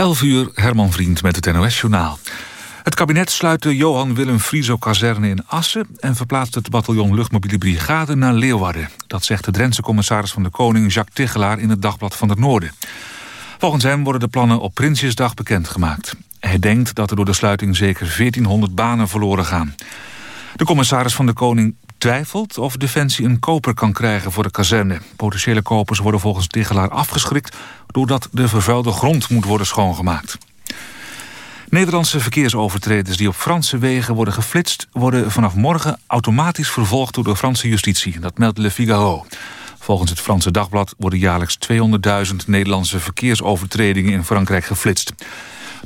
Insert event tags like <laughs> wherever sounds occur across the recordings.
11 uur, Herman Vriend met het NOS-journaal. Het kabinet sluit de Johan Willem Frieso-kazerne in Assen... en verplaatst het bataljon Luchtmobiele Brigade naar Leeuwarden. Dat zegt de Drentse commissaris van de Koning Jacques Tichelaar... in het Dagblad van het Noorden. Volgens hem worden de plannen op Prinsjesdag bekendgemaakt. Hij denkt dat er door de sluiting zeker 1400 banen verloren gaan. De commissaris van de Koning twijfelt of Defensie een koper kan krijgen voor de kazerne. Potentiële kopers worden volgens Tichelaar afgeschrikt... doordat de vervuilde grond moet worden schoongemaakt. Nederlandse verkeersovertreders die op Franse wegen worden geflitst... worden vanaf morgen automatisch vervolgd door de Franse justitie. Dat meldt Le Figaro. Volgens het Franse dagblad worden jaarlijks 200.000 Nederlandse verkeersovertredingen in Frankrijk geflitst.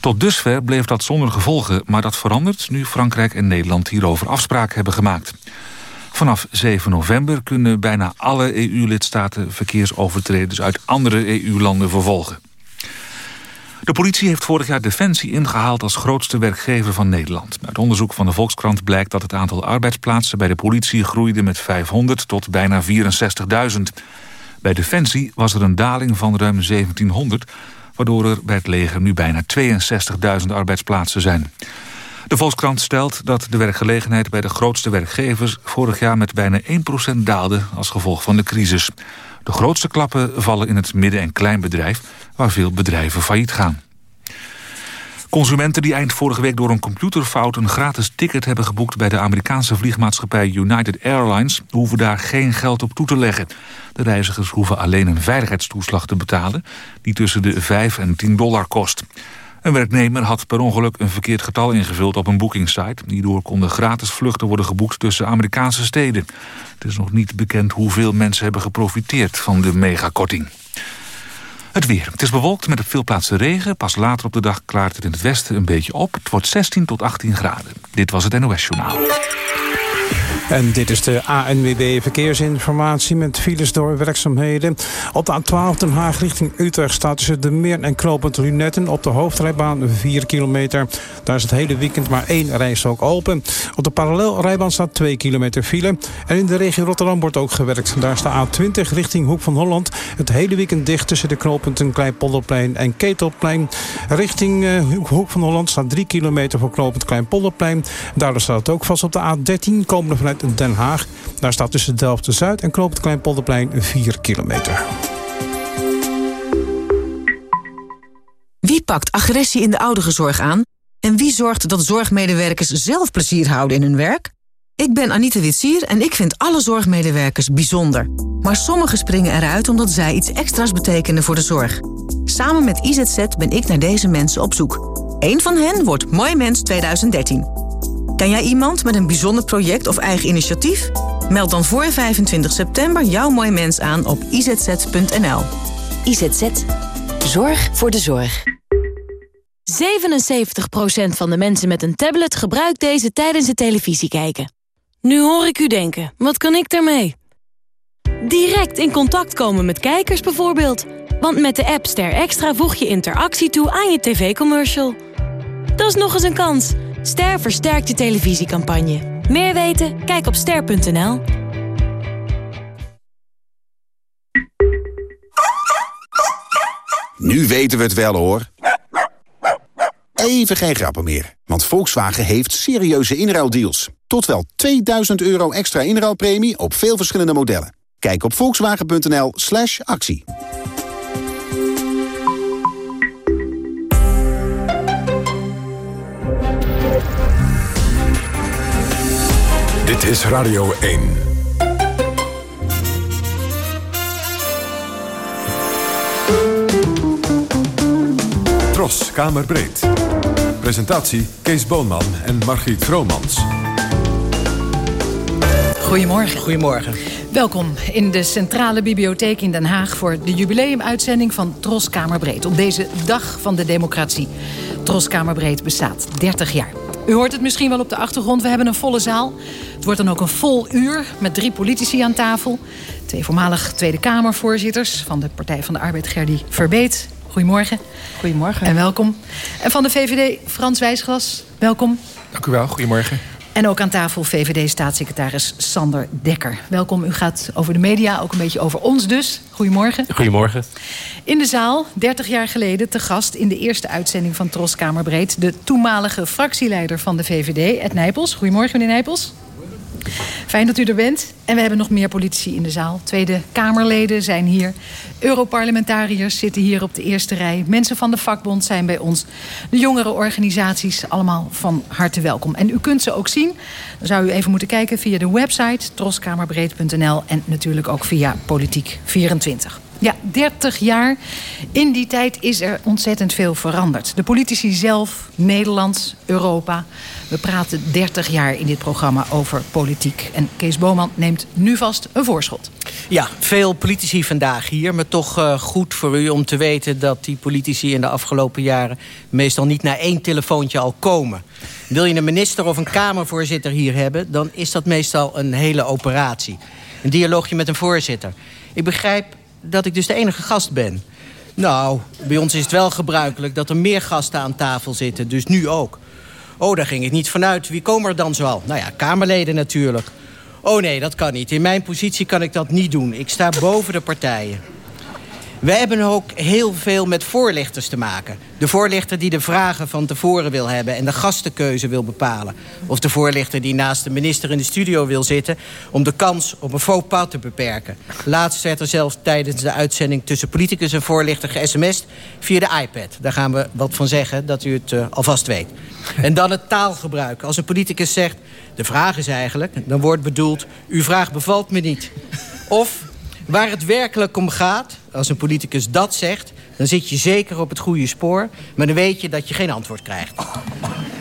Tot dusver bleef dat zonder gevolgen, maar dat verandert nu Frankrijk en Nederland hierover afspraken hebben gemaakt. Vanaf 7 november kunnen bijna alle EU-lidstaten verkeersovertreders uit andere EU-landen vervolgen. De politie heeft vorig jaar Defensie ingehaald als grootste werkgever van Nederland. Uit onderzoek van de Volkskrant blijkt dat het aantal arbeidsplaatsen bij de politie groeide met 500 tot bijna 64.000. Bij Defensie was er een daling van ruim 1700, waardoor er bij het leger nu bijna 62.000 arbeidsplaatsen zijn. De Volkskrant stelt dat de werkgelegenheid bij de grootste werkgevers vorig jaar met bijna 1% daalde als gevolg van de crisis. De grootste klappen vallen in het midden- en kleinbedrijf, waar veel bedrijven failliet gaan. Consumenten die eind vorige week door een computerfout een gratis ticket hebben geboekt bij de Amerikaanse vliegmaatschappij United Airlines hoeven daar geen geld op toe te leggen. De reizigers hoeven alleen een veiligheidstoeslag te betalen die tussen de 5 en 10 dollar kost. Een werknemer had per ongeluk een verkeerd getal ingevuld op een bookingsite. Hierdoor konden gratis vluchten worden geboekt tussen Amerikaanse steden. Het is nog niet bekend hoeveel mensen hebben geprofiteerd van de megakorting. Het weer. Het is bewolkt met op veel plaatsen regen. Pas later op de dag klaart het in het westen een beetje op. Het wordt 16 tot 18 graden. Dit was het NOS Journaal. En dit is de ANWB Verkeersinformatie met files door werkzaamheden. Op de A12 Den Haag richting Utrecht staat tussen de Meer en Knopend Lunetten... op de hoofdrijbaan 4 kilometer. Daar is het hele weekend maar één rijstrook open. Op de parallelrijbaan staat 2 kilometer file. En in de regio Rotterdam wordt ook gewerkt. Daar staat A20 richting Hoek van Holland. Het hele weekend dicht tussen de knooppunten Kleinpolderplein en Ketelplein. Richting uh, Hoek van Holland staat 3 kilometer voor knooppunt Kleinpolderplein. Daardoor staat het ook vast op de A13 komende vanuit Den Haag. Daar staat tussen Delft-Zuid en Knoop het Kleinpolderplein 4 kilometer. Wie pakt agressie in de ouderenzorg aan? En wie zorgt dat zorgmedewerkers zelf plezier houden in hun werk? Ik ben Anita Witsier en ik vind alle zorgmedewerkers bijzonder. Maar sommigen springen eruit omdat zij iets extra's betekenen voor de zorg. Samen met IZZ ben ik naar deze mensen op zoek. Eén van hen wordt Mooi Mens 2013. Ken jij iemand met een bijzonder project of eigen initiatief? Meld dan voor 25 september jouw mooi mens aan op izz.nl. IZZ. Zorg voor de zorg. 77% van de mensen met een tablet gebruikt deze tijdens het televisie kijken. Nu hoor ik u denken, wat kan ik daarmee? Direct in contact komen met kijkers bijvoorbeeld. Want met de app Ster Extra voeg je interactie toe aan je tv-commercial. Dat is nog eens een kans Ster versterkt je televisiecampagne. Meer weten? Kijk op ster.nl. Nu weten we het wel hoor. Even geen grappen meer, want Volkswagen heeft serieuze inruildeals. Tot wel 2000 euro extra inruilpremie op veel verschillende modellen. Kijk op volkswagen.nl slash actie. Dit is Radio 1. Tros, Kamerbreed. Presentatie Kees Boonman en Margriet Vromans. Goedemorgen. Goedemorgen. Welkom in de Centrale Bibliotheek in Den Haag... voor de jubileumuitzending van Tros Kamerbreed... op deze Dag van de Democratie. Tros Kamerbreed bestaat 30 jaar. U hoort het misschien wel op de achtergrond, we hebben een volle zaal. Het wordt dan ook een vol uur met drie politici aan tafel. Twee voormalig Tweede Kamervoorzitters van de Partij van de Arbeid Gerdy Verbeet. Goedemorgen. Goedemorgen. En welkom. En van de VVD Frans Wijsglas, welkom. Dank u wel, goedemorgen. En ook aan tafel VVD-staatssecretaris Sander Dekker. Welkom, u gaat over de media, ook een beetje over ons dus. Goedemorgen. Goedemorgen. In de zaal, 30 jaar geleden, te gast in de eerste uitzending van Tros Kamerbreed... de toenmalige fractieleider van de VVD, Ed Nijpels. Goedemorgen, meneer Nijpels. Fijn dat u er bent. En we hebben nog meer politici in de zaal. Tweede Kamerleden zijn hier. Europarlementariërs zitten hier op de eerste rij. Mensen van de vakbond zijn bij ons. De jongere organisaties, allemaal van harte welkom. En u kunt ze ook zien. Dan zou u even moeten kijken via de website troskamerbreed.nl... en natuurlijk ook via Politiek 24. Ja, 30 jaar. In die tijd is er ontzettend veel veranderd. De politici zelf, Nederland, Europa. We praten 30 jaar in dit programma over politiek. En Kees Boman neemt nu vast een voorschot. Ja, veel politici vandaag hier. Maar toch uh, goed voor u om te weten dat die politici in de afgelopen jaren... meestal niet na één telefoontje al komen. Wil je een minister of een Kamervoorzitter hier hebben... dan is dat meestal een hele operatie. Een dialoogje met een voorzitter. Ik begrijp dat ik dus de enige gast ben. Nou, bij ons is het wel gebruikelijk dat er meer gasten aan tafel zitten. Dus nu ook. Oh, daar ging ik niet vanuit. Wie komen er dan zoal? Nou ja, Kamerleden natuurlijk. Oh nee, dat kan niet. In mijn positie kan ik dat niet doen. Ik sta boven de partijen. We hebben ook heel veel met voorlichters te maken. De voorlichter die de vragen van tevoren wil hebben... en de gastenkeuze wil bepalen. Of de voorlichter die naast de minister in de studio wil zitten... om de kans op een faux pas te beperken. Laatst werd er zelfs tijdens de uitzending... tussen politicus en voorlichter ge-sms'd via de iPad. Daar gaan we wat van zeggen, dat u het uh, alvast weet. En dan het taalgebruik. Als een politicus zegt... de vraag is eigenlijk, dan wordt bedoeld... uw vraag bevalt me niet. Of waar het werkelijk om gaat als een politicus dat zegt... dan zit je zeker op het goede spoor... maar dan weet je dat je geen antwoord krijgt.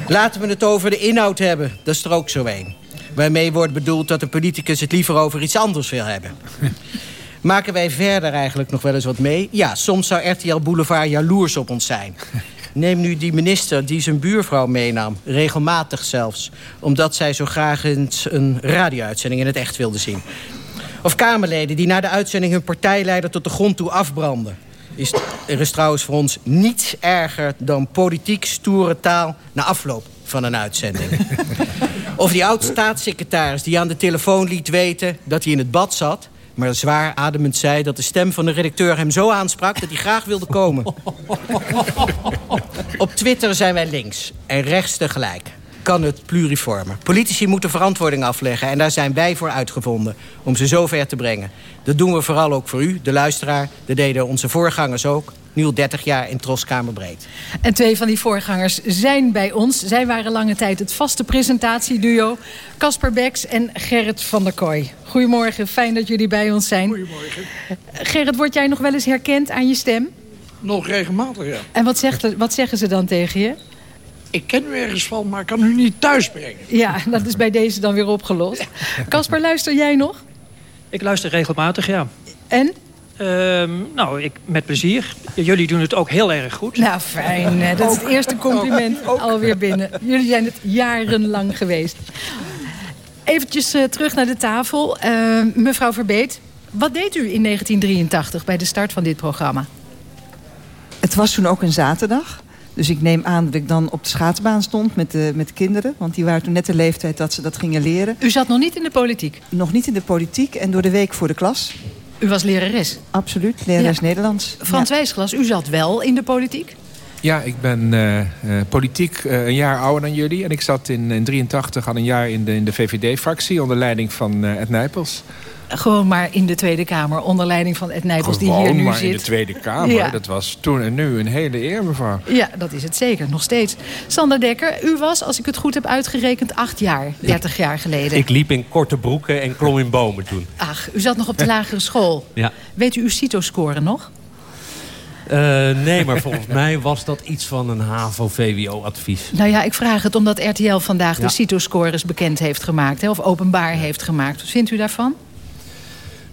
Laten we het over de inhoud hebben. Dat is er ook zo een. Waarmee wordt bedoeld dat een politicus het liever over iets anders wil hebben. Maken wij verder eigenlijk nog wel eens wat mee? Ja, soms zou RTL Boulevard jaloers op ons zijn. Neem nu die minister die zijn buurvrouw meenam. Regelmatig zelfs. Omdat zij zo graag eens een radio-uitzending in het echt wilde zien. Of Kamerleden die na de uitzending hun partijleider tot de grond toe afbranden. Is, er is trouwens voor ons niets erger dan politiek stoere taal na afloop van een uitzending. <laughs> of die oud-staatssecretaris die aan de telefoon liet weten dat hij in het bad zat... maar zwaar ademend zei dat de stem van de redacteur hem zo aansprak... dat hij graag wilde komen. <laughs> Op Twitter zijn wij links en rechts tegelijk kan het pluriformer. Politici moeten verantwoording afleggen en daar zijn wij voor uitgevonden om ze zover te brengen. Dat doen we vooral ook voor u, de luisteraar. Dat deden onze voorgangers ook. Nu al 30 jaar in Troskamerbreed. En twee van die voorgangers zijn bij ons. Zij waren lange tijd het vaste presentatieduo. Casper Beks en Gerrit van der Kooi. Goedemorgen, fijn dat jullie bij ons zijn. Goedemorgen. Gerrit, word jij nog wel eens herkend aan je stem? Nog regelmatig, ja. En wat, zegt, wat zeggen ze dan tegen je? Ik ken u ergens van, maar ik kan u niet thuis brengen. Ja, dat is bij deze dan weer opgelost. Kasper, luister jij nog? Ik luister regelmatig, ja. En? Uh, nou, ik, met plezier. Jullie doen het ook heel erg goed. Nou, fijn. Dat is het eerste compliment alweer binnen. Jullie zijn het jarenlang geweest. Eventjes uh, terug naar de tafel. Uh, mevrouw Verbeet, wat deed u in 1983 bij de start van dit programma? Het was toen ook een zaterdag. Dus ik neem aan dat ik dan op de schaatsbaan stond met de, met de kinderen. Want die waren toen net de leeftijd dat ze dat gingen leren. U zat nog niet in de politiek? Nog niet in de politiek en door de week voor de klas. U was lerares? Absoluut, lerares ja. Nederlands. Frans ja. Wijsglas, u zat wel in de politiek? Ja, ik ben uh, uh, politiek uh, een jaar ouder dan jullie. En ik zat in 1983 al een jaar in de, in de VVD-fractie... onder leiding van Ed Nijpels gewoon maar in de Tweede Kamer... onder leiding van Ed Nijpels die hier nu maar zit. in de Tweede Kamer. Ja. Dat was toen en nu een hele eer, mevrouw. Ja, dat is het zeker. Nog steeds. Sander Dekker, u was, als ik het goed heb uitgerekend... acht jaar, 30 jaar geleden. Ik liep in korte broeken en klom in bomen toen. Ach, u zat nog op de <laughs> lagere school. Ja. Weet u uw CITO-score nog? Uh, nee, maar volgens <laughs> mij was dat iets van een HAVO-VWO-advies. Nou ja, ik vraag het omdat RTL vandaag ja. de CITO-scores bekend heeft gemaakt. Hè, of openbaar heeft gemaakt. Wat vindt u daarvan?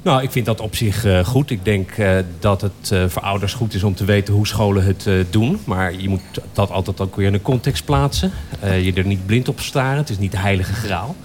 Nou, ik vind dat op zich uh, goed. Ik denk uh, dat het uh, voor ouders goed is om te weten hoe scholen het doen. Maar je moet dat altijd ook weer in een context plaatsen. je er niet blind op staren. Het is niet de heilige graal.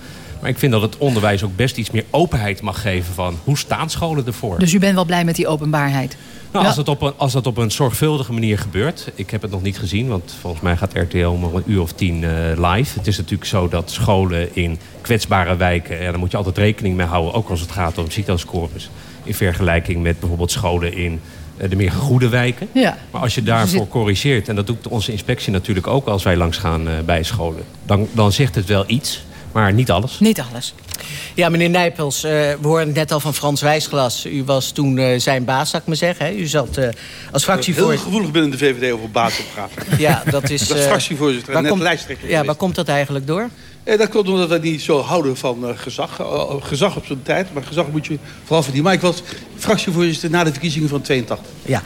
Maar ik vind dat het onderwijs ook best iets meer openheid mag geven van hoe staan scholen ervoor. Dus u bent wel blij met die openbaarheid? Nou, als, het op een, als dat op een zorgvuldige manier gebeurt. Ik heb het nog niet gezien, want volgens mij gaat RTL om een uur of tien uh, live. Het is natuurlijk zo dat scholen in kwetsbare wijken... Ja, daar moet je altijd rekening mee houden, ook als het gaat om CITO-scores. In vergelijking met bijvoorbeeld scholen in uh, de meer goede wijken. Ja. Maar als je daarvoor corrigeert, en dat doet onze inspectie natuurlijk ook... als wij langs gaan uh, bij scholen, dan, dan zegt het wel iets... Maar niet alles. Niet alles. Ja, meneer Nijpels, uh, we hoorden net al van Frans Wijsglas. U was toen uh, zijn baas, zou ik maar zeggen. Hè? U zat uh, als fractievoorzitter... Heel gevoelig binnen de VVD over baasopgave. Ja, dat is... <laughs> dat is fractievoorzitter en net komt, lijsttrekker Ja, geweest. waar komt dat eigenlijk door? Eh, dat komt omdat we niet zo houden van uh, gezag. Uh, gezag op zo'n tijd, maar gezag moet je vooral verdienen. Maar ik was fractievoorzitter na de verkiezingen van 82. Ja,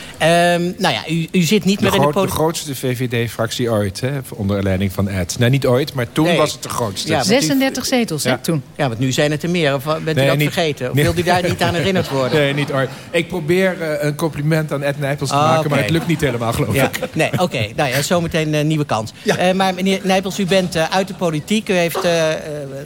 um, nou ja, u, u zit niet de meer in de politiek. De grootste VVD-fractie ooit, hè, onder leiding van Ed. Nee, niet ooit, maar toen nee. was het de grootste. Ja, 36 u, zetels, ja. hè, toen. Ja, want nu zijn het er meer. Of bent nee, u dat niet, vergeten? Of nee. wilt u daar niet aan herinnerd <laughs> worden? Nee, niet ooit. Ik probeer uh, een compliment aan Ed Nijpels te oh, maken, okay. maar het lukt niet helemaal, geloof ja. ik. Nee, oké. Okay. Nou ja, zometeen een nieuwe kans. Ja. maar meneer Nijpels, u bent uit de politiek. U heeft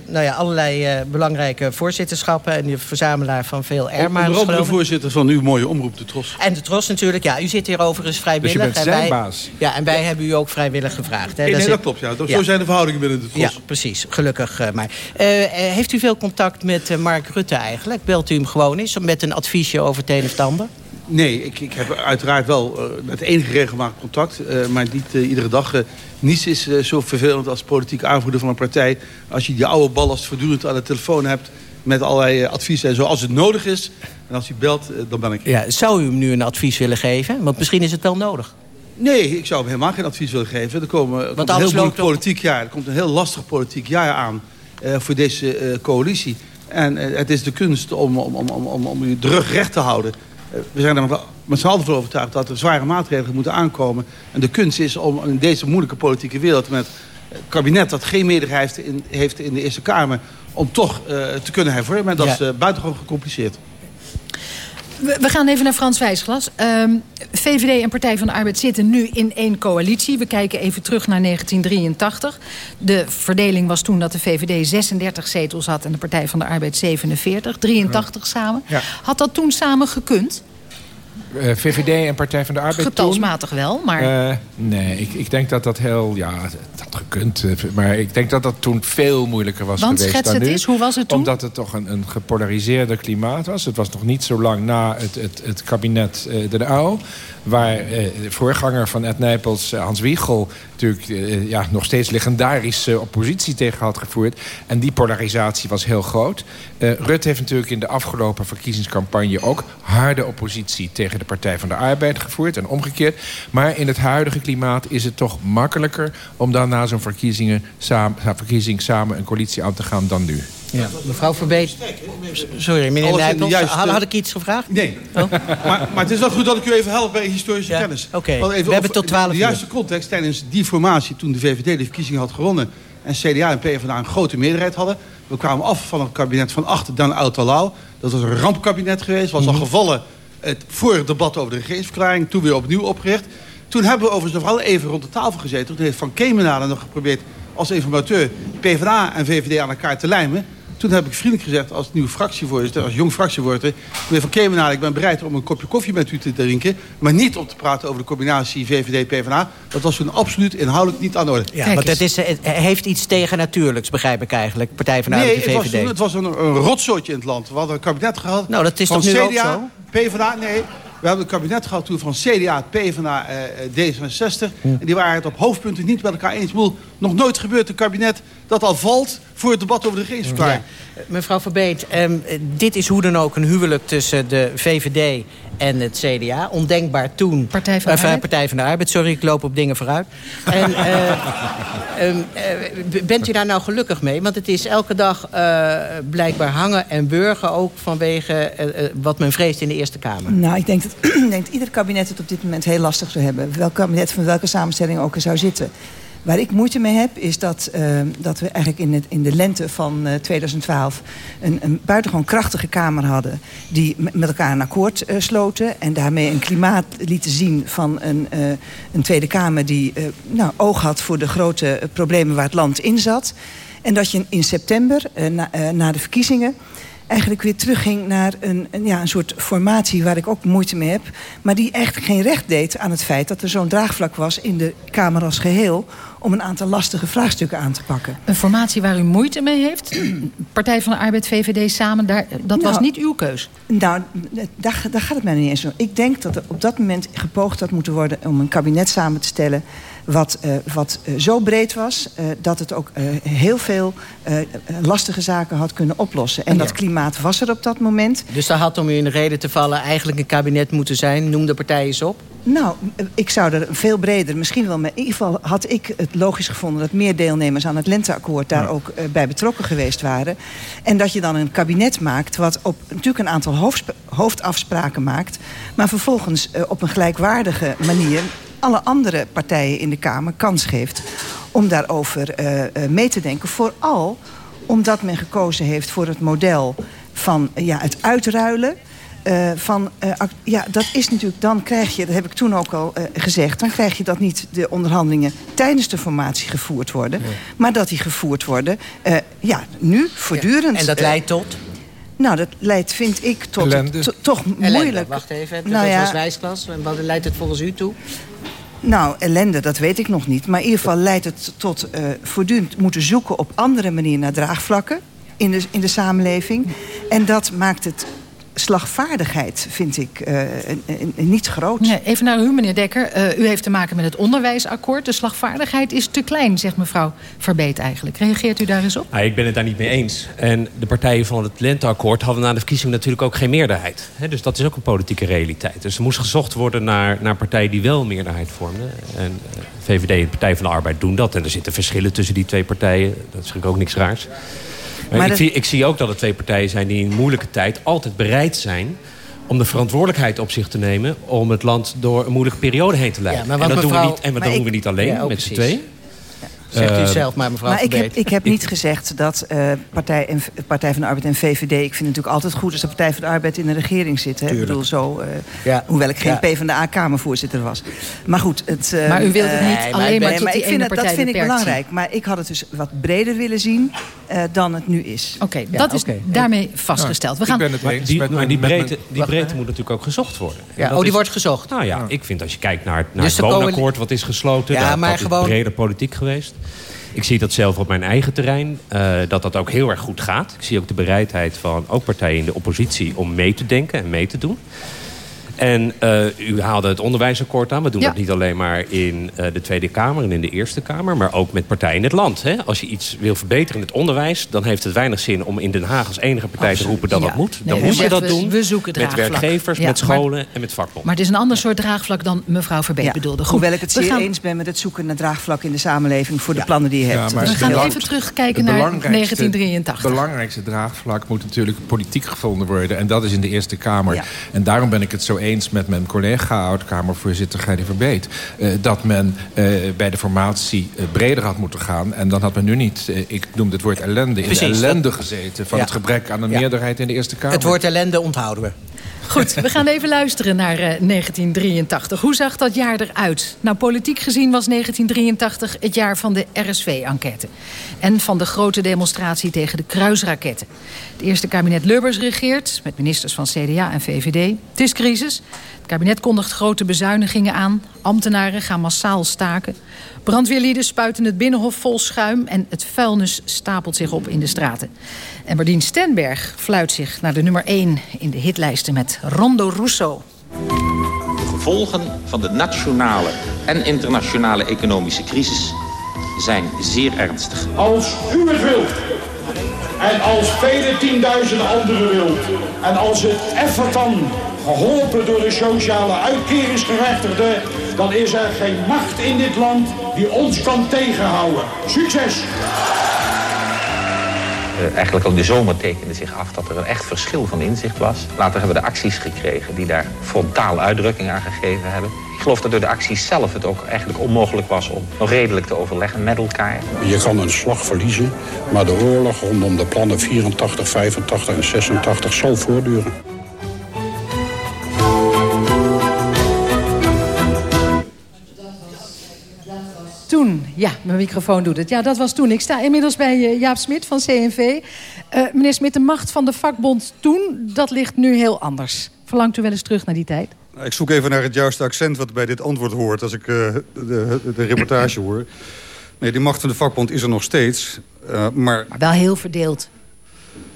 nou ja, allerlei uh, belangrijke voorzitterschappen... en de verzamelaar van veel erma's. Onder andere voorzitter van uw mooie omroep, de Tros. En de Tros natuurlijk, ja. U zit hier overigens vrijwillig. Dus je bent en wij, baas. Ja, en wij hebben u ook vrijwillig gevraagd. Hè. Nee, nee dat klopt, ja. Zo ja. zijn de verhoudingen binnen de Tros. Ja, precies. Gelukkig uh, maar. Uh, heeft u veel contact met Mark Rutte eigenlijk? Belt u hem gewoon eens met een adviesje over het een of het ander? Nee, ik, ik heb uiteraard wel uh, met enige regelmaat contact, uh, maar niet uh, iedere dag. niets is zo vervelend als politiek aanvoerder van een partij. Als je die oude ballast voortdurend aan de telefoon hebt met allerlei adviezen en zo. Als het nodig is en als u belt, dan ben ik. Ja, zou u hem nu een advies willen geven? Want misschien is het wel nodig. Nee, ik zou hem helemaal geen advies willen geven. Er, komen, er komt een heel moeilijk politiek jaar. Er komt een heel lastig politiek jaar aan voor deze coalitie. En het is de kunst om, om, om, om, om u de rug recht te houden we zijn er met z'n allen van overtuigd dat er zware maatregelen moeten aankomen. En de kunst is om in deze moeilijke politieke wereld... met een kabinet dat geen meerderheid heeft in, heeft in de Eerste Kamer... om toch uh, te kunnen hervormen. En dat ja. is uh, buitengewoon gecompliceerd. We, gaan even naar Frans Wijsglas. Um, VVD en Partij van de Arbeid zitten nu in één coalitie. We kijken even terug naar 1983. De verdeling was toen dat de VVD 36 zetels had... en de Partij van de Arbeid 47. 83 ja. samen. Ja. Had dat toen samen gekund? Uh, VVD en Partij van de Arbeid Getalsmatig toen, wel, maar... Uh, nee, ik, ik denk dat dat heel... Ja, dat had gekund. Maar ik denk dat dat toen veel moeilijker was Want, geweest dan nu. het eens, hoe was het toen? Omdat het toch een, een gepolariseerde klimaat was. Het was nog niet zo lang na het, het, het kabinet uh, De Uyl waar eh, de voorganger van Ed Nijpels, Hans Wiegel... natuurlijk eh, ja, nog steeds legendarische oppositie tegen had gevoerd. En die polarisatie was heel groot. Rutte heeft natuurlijk in de afgelopen verkiezingscampagne... ook harde oppositie tegen de Partij van de Arbeid gevoerd en omgekeerd. Maar in het huidige klimaat is het toch makkelijker... om dan na zo'n verkiezingen samen, verkiezing samen een coalitie aan te gaan dan nu. Ja. Mevrouw Verbeet. Sorry, meneer Nijpels. Juiste... Had, had, ik iets gevraagd? Nee. Oh. maar, maar het is wel goed dat ik u even help bij historische ja. kennis. Oké, okay. we hebben tot 12 uur. De juiste context tijdens die formatie... toen de VVD de verkiezingen had gewonnen... en CDA en PvdA een grote meerderheid hadden... we kwamen af van het kabinet van achter dan Oud-Lau. Dat was een rampkabinet geweest. was al gevallen het, voor het debat over de regeringsverklaring. Toen weer opnieuw opgericht. Toen hebben we overigens nog wel even rond de tafel gezeten. Toen heeft Van Kemenade nog geprobeerd als informateur... PvdA en VVD aan elkaar te lijmen... Toen heb ik vriendelijk gezegd als nieuwe fractievoorzitter, als jong fractievoorzitter... meneer Van Kemenaar, ik ben bereid om een kopje koffie met u te drinken... maar niet om te praten over de combinatie VVD-PVDA. Dat was toen absoluut inhoudelijk niet aan de orde. Ja, want het, is, het heeft iets tegen natuurlijks, begrijp ik eigenlijk. Partij van de nee, VVD. Het was, toen, het was een, een rotzootje in het land. We hadden een kabinet gehad nou, dat is van toch nu CDA, ook zo? PvdA, nee... We hebben een kabinet gehad toen van CDA, PvdA, eh, D66. Ja. En die waren het op hoofdpunten niet met elkaar eens. Boel, nog nooit gebeurd een kabinet dat al valt voor het debat over de regeringsverklaring. Ja. Mevrouw Verbeet, um, dit is hoe dan ook een huwelijk tussen de VVD en het CDA. Ondenkbaar toen. Partij van de uh, Arbeid? Partij van de Arbeid, sorry, ik loop op dingen vooruit. en, uh, um, uh, bent u daar nou gelukkig mee? Want het is elke dag blijkbaar hangen en burgen... ook vanwege wat men vreest in de Eerste Kamer. Nou, ik denk dat, <clears throat> ik denk dat ieder kabinet het op dit moment heel lastig zou hebben. Welk kabinet van welke samenstelling ook er zou zitten. Waar ik moeite mee heb, is dat, uh, dat we eigenlijk in, het, in de lente van uh, 2012... Een, een buitengewoon krachtige Kamer hadden... die met elkaar een akkoord uh, sloten... en daarmee een klimaat lieten zien van een, een Tweede Kamer... die nou, oog had voor de grote problemen waar het land in zat. En dat je in september, na de verkiezingen eigenlijk weer terugging naar een, een, ja, een soort formatie waar ik ook moeite mee heb. Maar die echt geen recht deed aan het feit dat er zo'n draagvlak was in de Kamer als geheel om een aantal lastige vraagstukken aan te pakken. Een formatie waar u moeite mee heeft? Partij van de Arbeid, VVD samen, daar, dat was Nou, niet uw keus? Nou, daar, daar gaat het mij niet eens om. Ik denk dat er op dat moment gepoogd had moeten worden... om een kabinet samen te stellen wat, uh, wat uh, zo breed was... Uh, dat het ook heel veel lastige zaken had kunnen oplossen. En Ja. dat klimaat was er op dat moment. Dus daar had om u in de reden te vallen eigenlijk een kabinet moeten zijn. Noem de partijen eens op. Nou, ik zou er veel breder, misschien wel... maar in ieder geval had ik het logisch gevonden... dat meer deelnemers aan het lenteakkoord daar ook uh, bij betrokken geweest waren. En dat je dan een kabinet maakt... wat op natuurlijk een aantal hoofdafspraken maakt... maar vervolgens uh, op een gelijkwaardige manier... alle andere partijen in de Kamer kans geeft... om daarover uh, mee te denken. Vooral omdat men gekozen heeft voor het model van ja, het uitruilen... Uh, van, uh, ja, dat is natuurlijk, dan krijg je, dat heb ik toen ook al uh, gezegd... dan krijg je dat niet de onderhandelingen tijdens de formatie gevoerd worden... Maar dat die gevoerd worden, ja, nu, voortdurend. Ja. En dat leidt tot? Nou, dat leidt, vind ik, tot to, toch Ellende. moeilijk. Wacht even, Nou dat ja. was wijsklas. En wat leidt het volgens u toe? Nou, ellende, dat weet ik nog niet. Maar in ieder geval leidt het tot voortdurend moeten zoeken... op andere manieren naar draagvlakken in de, in de samenleving. En dat maakt het slagvaardigheid vind ik uh, niet groot. Nee, even naar u, meneer Dekker. Uh, u heeft te maken met het onderwijsakkoord. De slagvaardigheid is te klein, zegt mevrouw Verbeet eigenlijk. Reageert u daar eens op? Ik ben het daar niet mee eens. En de partijen van het lenteakkoord hadden na de verkiezing natuurlijk ook geen meerderheid. He, dus dat is ook een politieke realiteit. Dus er moest gezocht worden naar, naar partijen die wel een meerderheid vormden. En uh, VVD en de Partij van de Arbeid doen dat. En er zitten verschillen tussen die twee partijen. Dat is natuurlijk ook niks raars. Maar ik, dat... zie, ik, zie, ook dat er twee partijen zijn die in een moeilijke tijd altijd bereid zijn om de verantwoordelijkheid op zich te nemen om het land door een moeilijke periode heen te leiden. Ja, en dat, mevrouw, doen, we niet, en dat doen ik, we niet alleen ja, met z'n twee. Zegt u zelf maar, mevrouw Maar ik heb, ik heb niet gezegd dat uh, Partij, en, Partij van de Arbeid en VVD... ik vind het natuurlijk altijd goed als de Partij van de Arbeid in de regering zit. Hè? Ik bedoel, zo, uh, ja. hoewel ik geen Ja. PvdA-kamervoorzitter was. Maar goed, het... uh, Maar u wilt het niet eh, alleen maar tot die ik vind het, Dat vind ik belangrijk. Maar ik had het dus wat breder willen zien uh, dan het nu is. Oké, okay, dat is daarmee vastgesteld. We gaan... Ik ben het eens die, met maar die breedte, die breedte moet natuurlijk ook gezocht worden. En Ja, oh, die is- wordt gezocht. Nou ja, ik vind als je kijkt naar, naar Dus het woonakkoord wat is gesloten... Ja, dat, maar dat gewoon- is breder politiek geweest. Ik zie dat zelf op mijn eigen terrein, eh, dat dat ook heel erg goed gaat. Ik zie ook de bereidheid van ook partijen in de oppositie om mee te denken en mee te doen. En eh, u haalde het onderwijsakkoord aan. We doen Ja. dat niet alleen maar in eh, de Tweede Kamer en in de Eerste Kamer... maar ook met partijen in het land. Hè? Als je iets wil verbeteren in het onderwijs... dan heeft het weinig zin om in Den Haag als enige partij te roepen dat Ja. dat moet. Dan u moet je dat we- doen we zoeken met draagvlak. werkgevers, Ja, met maar- scholen en met vakbonden. Maar het is een ander soort draagvlak dan mevrouw Verbeet Ja, bedoelde. Goed, Hoewel ik het zeer gaan- eens ben met het zoeken naar draagvlak in de samenleving... voor de plannen die je Ja, hebt. maar We gaan belang- even terugkijken naar belangrijkste- 1983. Het belangrijkste draagvlak moet natuurlijk politiek gevonden worden. En dat is in de Eerste Kamer. Ja. En daarom ben ik het zo eens met mijn collega, oud-Kamervoorzitter Gerdy Verbeet... eh, dat men eh, bij de formatie eh, breder had moeten gaan. En dan had men nu niet, ik noem het woord ellende... in Precies, de ellende gezeten van Ja. het gebrek aan een Ja. meerderheid in de Eerste Kamer. Het woord ellende onthouden we. Goed, we gaan even luisteren naar eh, 1983. Hoe zag dat jaar eruit? Nou, politiek gezien was 1983 het jaar van de RSV-enquête. En van de grote demonstratie tegen de kruisraketten. Het eerste kabinet Lubbers regeert, met ministers van CDA en VVD. Het is crisis. Het kabinet kondigt grote bezuinigingen aan. Ambtenaren gaan massaal staken. Brandweerlieden spuiten het binnenhof vol schuim... en het vuilnis stapelt zich op in de straten. En Berdien Stenberg fluit zich naar de nummer 1 in de hitlijsten met Rondo Russo. De gevolgen van de nationale en internationale economische crisis zijn zeer ernstig. Als u het wilt. En als vele tienduizenden anderen wilt. En als het effort dan geholpen door de sociale uitkeringsgerechtigden... dan is er geen macht in dit land die ons kan tegenhouden. Succes! Uh, eigenlijk al de zomer tekende zich af dat er een echt verschil van inzicht was. Later hebben we de acties gekregen die daar frontaal uitdrukking aan gegeven hebben. Ik geloof dat door de acties zelf het ook eigenlijk onmogelijk was om nog redelijk te overleggen met elkaar. Je kan een slag verliezen, maar de oorlog rondom de plannen 84, 85 en 86 zal voortduren. Ja, mijn microfoon doet het. Ja, dat was toen. Ik sta inmiddels bij uh, Jaap Smit van CNV. Uh, meneer Smit, de macht van de vakbond toen, dat ligt nu heel anders. Verlangt u wel eens terug naar die tijd? Nou, ik zoek even naar het juiste accent wat bij dit antwoord hoort... als ik uh, de, de, de, reportage hoor. Nee, die macht van de vakbond is er nog steeds. maar... maar wel heel verdeeld.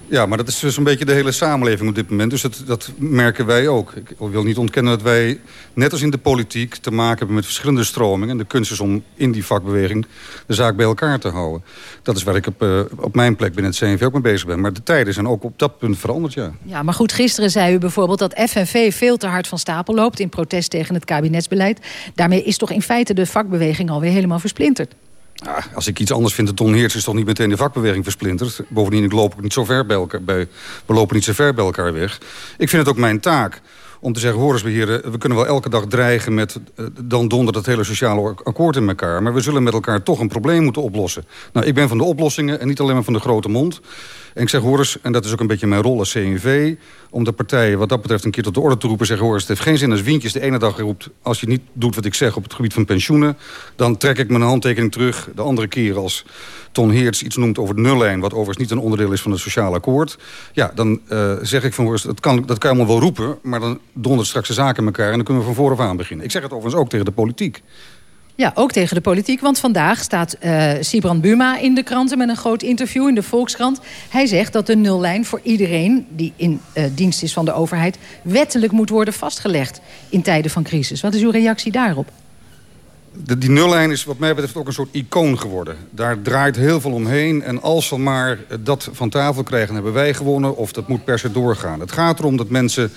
Ja, maar dat is dus een beetje de hele samenleving op dit moment. Dus dat, dat merken wij ook. Ik wil niet ontkennen dat wij, net als in de politiek... te maken hebben met verschillende stromingen. En de kunst is om in die vakbeweging de zaak bij elkaar te houden. Dat is waar ik op, uh, op mijn plek binnen het CNV ook mee bezig ben. Maar de tijden zijn ook op dat punt veranderd, ja. Ja, maar goed, gisteren zei u bijvoorbeeld dat FNV veel te hard van stapel loopt... in protest tegen het kabinetsbeleid. Daarmee is toch in feite de vakbeweging alweer helemaal versplinterd. Ja, als ik iets anders vind, de Ton Heerts is toch niet meteen de vakbeweging versplinterd. Bovendien, ik niet zo ver bij elkaar, bij, we lopen niet zo ver bij elkaar weg. Ik vind het ook mijn taak om te zeggen... hoor we kunnen wel elke dag dreigen met... Uh, dan donder dat hele sociale akkoord in elkaar... maar we zullen met elkaar toch een probleem moeten oplossen. Nou, ik ben van de oplossingen en niet alleen maar van de grote mond. En ik zeg, hoor eens, en dat is ook een beetje mijn rol als CNV... om de partijen wat dat betreft een keer tot de orde te roepen... zeggen, hoor eens, het heeft geen zin als Wientjes de ene dag roept... als je niet doet wat ik zeg op het gebied van pensioenen... dan trek ik mijn handtekening terug. De andere keer als Ton Heerts iets noemt over de nullijn... wat overigens niet een onderdeel is van het sociaal akkoord... ja, dan uh, zeg ik van, hoor eens, dat kan, dat kan je allemaal wel roepen... maar dan dondert straks de zaken in elkaar... en dan kunnen we van vooraf aan beginnen. Ik zeg het overigens ook tegen de politiek. Ja, ook tegen de politiek. Want vandaag staat uh, Sibran Buma in de kranten met een groot interview in de Volkskrant. Hij zegt dat de nullijn voor iedereen die in uh, dienst is van de overheid... wettelijk moet worden vastgelegd in tijden van crisis. Wat is uw reactie daarop? De, die nullijn is wat mij betreft ook een soort icoon geworden. Daar draait heel veel omheen. En als we maar dat van tafel krijgen, hebben wij gewonnen. Of dat moet per se doorgaan. Het gaat erom dat mensen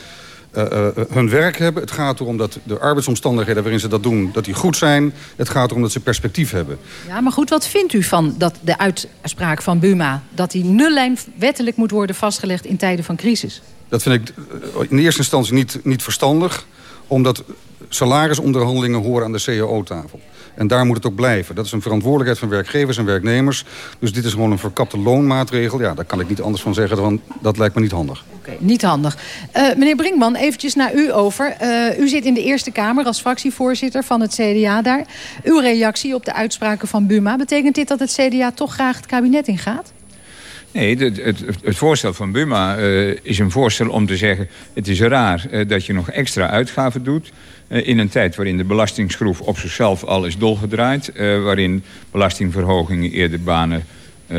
uh, uh, hun werk hebben. Het gaat erom dat de arbeidsomstandigheden waarin ze dat doen... dat die goed zijn. Het gaat erom dat ze perspectief hebben. Ja, maar goed, wat vindt u van dat de uitspraak van Buma... dat die nullijn wettelijk moet worden vastgelegd in tijden van crisis? Dat vind ik in eerste instantie niet, niet verstandig. Omdat salarisonderhandelingen horen aan de CAO-tafel. En daar moet het ook blijven. Dat is een verantwoordelijkheid van werkgevers en werknemers. Dus dit is gewoon een verkapte loonmaatregel. Ja, daar kan ik niet anders van zeggen, want dat lijkt me niet handig. Oké, niet handig. Uh, meneer Brinkman, eventjes naar u over. Uh, u zit in de Eerste Kamer als fractievoorzitter van het CDA daar. Uw reactie op de uitspraken van Buma. Betekent dit dat het CDA toch graag het kabinet ingaat? Nee, het, het, het, voorstel van Buma uh, is een voorstel om te zeggen... het is raar uh, dat je nog extra uitgaven doet... Uh, in een tijd waarin de belastingsschroef op zichzelf al is dolgedraaid... waarin belastingverhogingen eerder banen uh,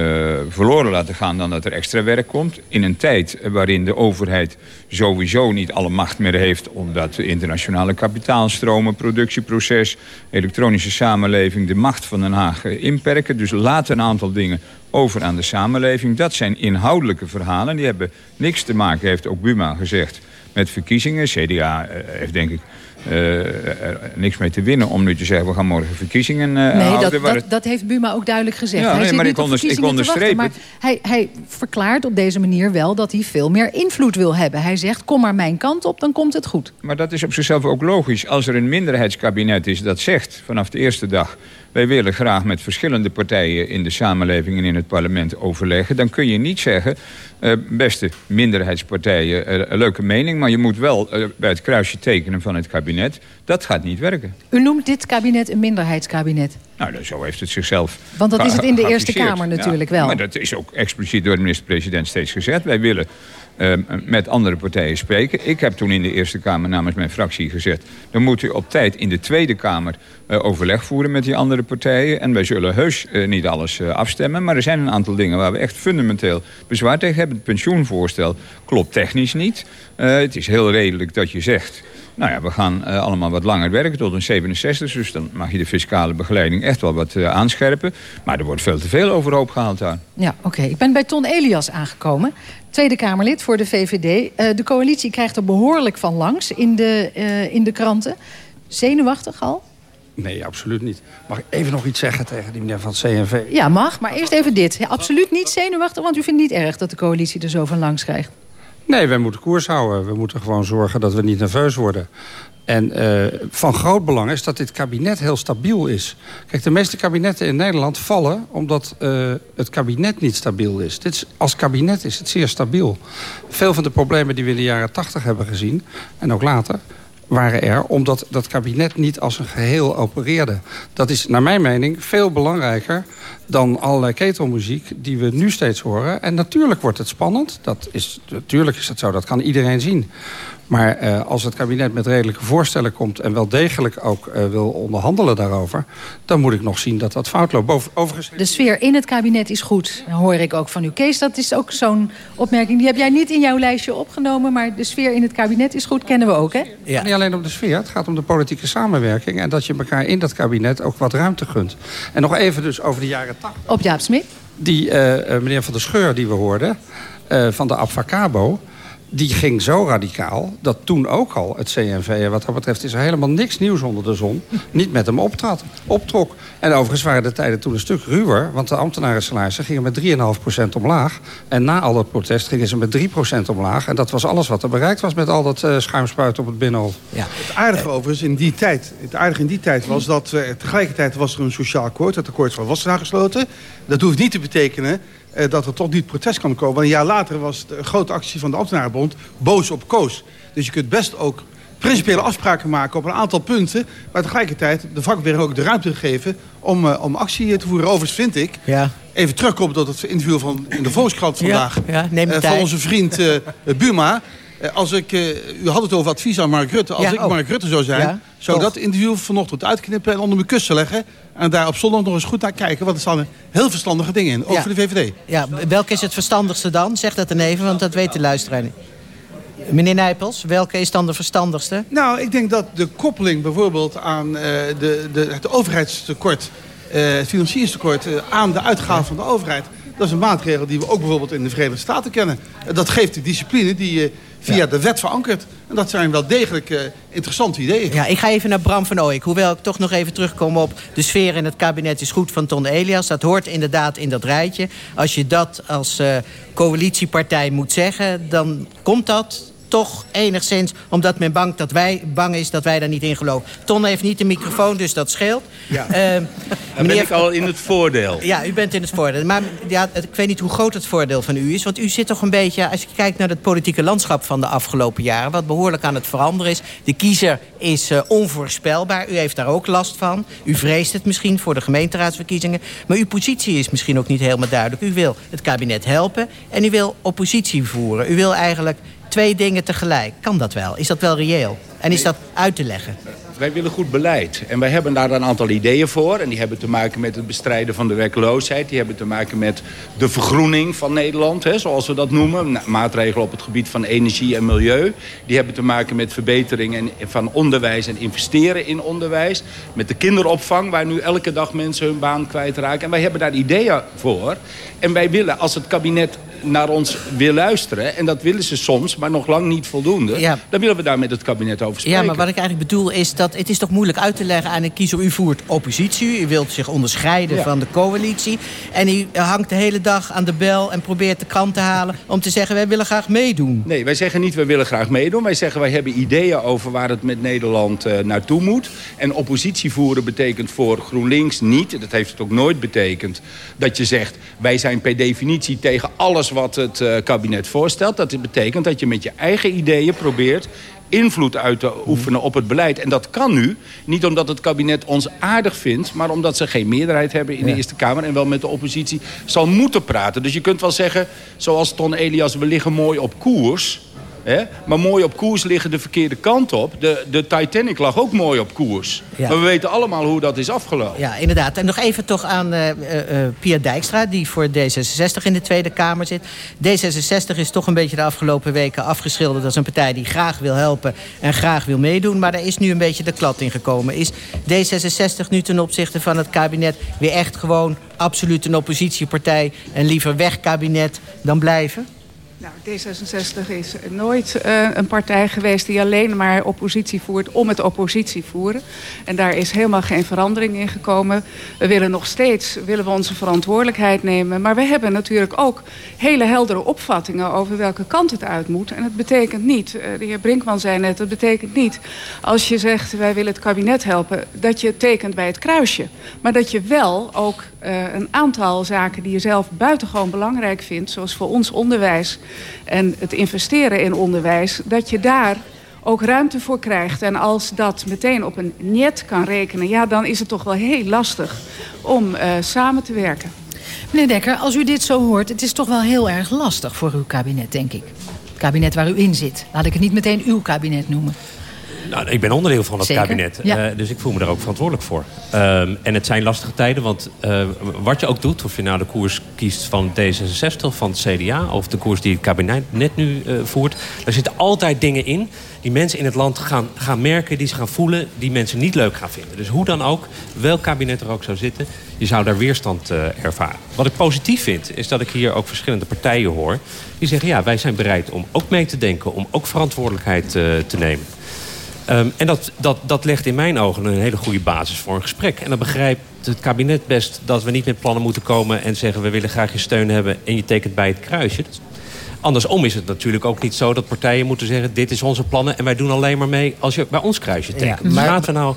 verloren laten gaan dan dat er extra werk komt. In een tijd waarin de overheid sowieso niet alle macht meer heeft... omdat de internationale kapitaalstromen, productieproces... elektronische samenleving de macht van Den Haag inperken. Dus laat een aantal dingen over aan de samenleving. Dat zijn inhoudelijke verhalen. Die hebben niks te maken, heeft ook Buma gezegd, met verkiezingen. CDA heeft denk ik uh, niks mee te winnen om nu te zeggen... we gaan morgen verkiezingen uh, nee, houden. Dat, dat, dat, heeft Buma ook duidelijk gezegd. Ja, hij nee, maar ik, onders, ik onderstreep wachten, maar hij, hij verklaart op deze manier wel dat hij veel meer invloed wil hebben. Hij zegt, kom maar mijn kant op, dan komt het goed. Maar dat is op zichzelf ook logisch. Als er een minderheidskabinet is dat zegt vanaf de eerste dag... wij willen graag met verschillende partijen in de samenleving en in het parlement overleggen... dan kun je niet zeggen, uh, beste minderheidspartijen, uh, leuke mening... maar je moet wel uh, bij het kruisje tekenen van het kabinet. Dat gaat niet werken. U noemt dit kabinet een minderheidskabinet. Nou, zo heeft het zichzelf Want dat is het in de Eerste Kamer natuurlijk ja, wel. Maar dat is ook expliciet door de minister-president steeds gezegd. Wij willen uh, met andere partijen spreken. Ik heb toen in de Eerste Kamer namens mijn fractie gezegd... dan moet u op tijd in de Tweede Kamer uh, overleg voeren met die andere partijen. En wij zullen heus uh, niet alles afstemmen. Maar er zijn een aantal dingen waar we echt fundamenteel bezwaar tegen hebben. Het pensioenvoorstel klopt technisch niet. het is heel redelijk dat je zegt... Nou ja, we gaan allemaal wat langer werken tot een 67. Dus dan mag je de fiscale begeleiding echt wel wat aanscherpen. Maar er wordt veel te veel overhoop gehaald daar. Ja, oké. Ik ben bij Ton Elias aangekomen. Tweede Kamerlid voor de VVD. Uh, de coalitie krijgt er behoorlijk van langs in de, in de kranten. Zenuwachtig al? Nee, absoluut niet. Mag ik even nog iets zeggen tegen die meneer van het CNV? Ja, mag. Maar eerst even dit. Ja, absoluut niet zenuwachtig, want u vindt niet erg... dat de coalitie er zo van langs krijgt. Nee, wij moeten koers houden. We moeten gewoon zorgen dat we niet nerveus worden. En uh, van groot belang is dat dit kabinet heel stabiel is. Kijk, de meeste kabinetten in Nederland vallen... omdat uh, het kabinet niet stabiel is. Dit. Als kabinet is het zeer stabiel. Veel van de problemen die we in de jaren tachtig hebben gezien... en ook later waren er omdat dat kabinet niet als een geheel opereerde. Dat is naar mijn mening veel belangrijker dan allerlei ketelmuziek die we nu steeds horen. En natuurlijk wordt het spannend. Dat is, natuurlijk is het zo, dat kan iedereen zien. Maar uh, als het kabinet met redelijke voorstellen komt... en wel degelijk ook uh, wil onderhandelen daarover... dan moet ik nog zien dat dat fout loopt. Overigens... De sfeer in het kabinet is goed, hoor ik ook van u. Kees, dat is ook zo'n opmerking. Die heb jij niet in jouw lijstje opgenomen... maar de sfeer in het kabinet is goed, kennen we ook, hè? Ja. Niet alleen om de sfeer, het gaat om de politieke samenwerking... en dat je elkaar in dat kabinet ook wat ruimte gunt. En nog even dus over de jaren 80. Op Jaap Smit. Die uh, meneer Van der Scheur die we hoorden, van de Abfacabo die ging zo radicaal dat toen ook al het CNV... en wat dat betreft is er helemaal niks nieuws onder de zon... niet met hem optrad, optrok. En overigens waren de tijden toen een stuk ruwer... want de ambtenarensalarissen gingen met 3,5% omlaag. En na al dat protest gingen ze met 3% omlaag. En dat was alles wat er bereikt was met al dat uh, schuimspuiten op het Binnenhof. Ja. Het aardige overigens in die tijd, het aardige in die tijd was dat... Uh, tegelijkertijd was er een sociaal akkoord, het akkoord van Wassenaar gesloten. Dat hoeft niet te betekenen dat er toch niet protest kan komen. Want een jaar later was de grote actie van de ambtenarenbond boos op Koos. Dus je kunt best ook principiële afspraken maken op een aantal punten... maar tegelijkertijd de vakbeweging ook de ruimte geven om, uh, om actie te voeren. Overigens vind ik, ja. even terugkomen tot het interview van in de Volkskrant vandaag... Ja, ja, uh, van onze vriend uh, <laughs> Buma... Als ik, u had het over advies aan Mark Rutte. Als ja, ik oh. Mark Rutte zou zijn, ja, zou dat interview vanochtend uitknippen en onder mijn kussen leggen. En daar op zondag nog eens goed naar kijken. Want er staan heel verstandige dingen in. Ook ja. voor de VVD. Ja, welke is het verstandigste dan? Zeg dat dan even, want dat weet de luisteraar niet. Meneer Nijpels, welke is dan de verstandigste? Nou, ik denk dat de koppeling bijvoorbeeld aan uh, de, de, het overheidstekort... Uh, het financieringstekort uh, aan de uitgaven van de overheid... dat is een maatregel die we ook bijvoorbeeld in de Verenigde Staten kennen. dat geeft de discipline die via ja. de wet verankerd. En dat zijn wel degelijk uh, interessante ideeën. Ja, ik ga even naar Bram van Ooyek. Hoewel ik toch nog even terugkom op de sfeer in het kabinet is goed van Ton Elias. Dat hoort inderdaad in dat rijtje. Als je dat als uh, coalitiepartij moet zeggen, dan komt dat toch enigszins omdat men bang, dat wij, bang is dat wij daar niet in geloven. Ton heeft niet de microfoon, dus dat scheelt. Ja. Uh, dan ben ik al in het voordeel. Ja, u bent in het voordeel. Maar ja, ik weet niet hoe groot het voordeel van u is. Want u zit toch een beetje, als je kijkt naar het politieke landschap van de afgelopen jaren... wat behoorlijk aan het veranderen is. De kiezer is uh, onvoorspelbaar. U heeft daar ook last van. U vreest het misschien voor de gemeenteraadsverkiezingen. Maar uw positie is misschien ook niet helemaal duidelijk. U wil het kabinet helpen en u wil oppositie voeren. U wil eigenlijk twee dingen tegelijk. Kan dat wel? Is dat wel reëel? En is dat uit te leggen? Wij willen goed beleid. En wij hebben daar een aantal ideeën voor. En die hebben te maken met het bestrijden van de werkloosheid. Die hebben te maken met de vergroening van Nederland, hè, zoals we dat noemen. Maatregelen op het gebied van energie en milieu. Die hebben te maken met verbeteringen van onderwijs en investeren in onderwijs. Met de kinderopvang, waar nu elke dag mensen hun baan kwijtraken. En wij hebben daar ideeën voor. En wij willen, als het kabinet naar ons wil luisteren... en dat willen ze soms, maar nog lang niet voldoende... Ja. dan willen we daar met het kabinet over spreken. Ja, maar wat ik eigenlijk bedoel is dat het is toch moeilijk uit te leggen aan een kiezer... u voert oppositie, u wilt zich onderscheiden ja. van de coalitie... en u hangt de hele dag aan de bel en probeert de krant te halen... om te zeggen, wij willen graag meedoen. Nee, wij zeggen niet, wij willen graag meedoen. Wij zeggen, wij hebben ideeën over waar het met Nederland uh, naartoe moet. En oppositie voeren betekent voor GroenLinks niet... dat heeft het ook nooit betekend, dat je zegt... wij zijn per definitie tegen alles wat het uh, kabinet voorstelt. Dat betekent dat je met je eigen ideeën probeert invloed uit te oefenen op het beleid. En dat kan nu, niet omdat het kabinet ons aardig vindt... maar omdat ze geen meerderheid hebben in de Eerste Kamer... en wel met de oppositie zal moeten praten. Dus je kunt wel zeggen, zoals Ton Elias... we liggen mooi op koers... Hè? Maar mooi op koers liggen de verkeerde kant op. De, de Titanic lag ook mooi op koers. Ja. Maar we weten allemaal hoe dat is afgelopen. Ja, inderdaad. En nog even toch aan uh, uh, Pia Dijkstra... die voor D66 in de Tweede Kamer zit. D66 is toch een beetje de afgelopen weken afgeschilderd... als een partij die graag wil helpen en graag wil meedoen. Maar daar is nu een beetje de klad in gekomen. Is D66 nu ten opzichte van het kabinet... weer echt gewoon absoluut een oppositiepartij... en liever weg kabinet dan blijven? Nou, D66 is nooit uh, een partij geweest die alleen maar oppositie voert om het oppositie voeren. En daar is helemaal geen verandering in gekomen. We willen nog steeds willen we onze verantwoordelijkheid nemen. Maar we hebben natuurlijk ook hele heldere opvattingen over welke kant het uit moet. En het betekent niet, uh, de heer Brinkman zei net, het betekent niet als je zegt wij willen het kabinet helpen, dat je tekent bij het kruisje. Maar dat je wel ook uh, een aantal zaken die je zelf buitengewoon belangrijk vindt, zoals voor ons onderwijs en het investeren in onderwijs, dat je daar ook ruimte voor krijgt. En als dat meteen op een net kan rekenen, ja, dan is het toch wel heel lastig om uh, samen te werken. Meneer Dekker, als u dit zo hoort, het is toch wel heel erg lastig voor uw kabinet, denk ik. Het kabinet waar u in zit. Laat ik het niet meteen uw kabinet noemen. Nou, ik ben onderdeel van het Zeker, kabinet. ja. Uh, dus ik voel me daar ook verantwoordelijk voor. Um, en het zijn lastige tijden, want uh, wat je ook doet... of je nou de koers kiest van D66 of van het CDA... of de koers die het kabinet net nu uh, voert... daar zitten altijd dingen in die mensen in het land gaan, gaan merken... die ze gaan voelen, die mensen niet leuk gaan vinden. Dus hoe dan ook, welk kabinet er ook zou zitten... je zou daar weerstand ervaren. Wat ik positief vind, is dat ik hier ook verschillende partijen hoor... die zeggen, ja, wij zijn bereid om ook mee te denken... om ook verantwoordelijkheid te nemen. Um, en dat, dat, dat legt in mijn ogen een hele goede basis voor een gesprek. En dan begrijpt het kabinet best dat we niet met plannen moeten komen... en zeggen we willen graag je steun hebben en je tekent bij het kruisje. Andersom is het natuurlijk ook niet zo dat partijen moeten zeggen... dit is onze plannen en wij doen alleen maar mee als je bij ons kruisje tekent. Ja, maar... Laten we nou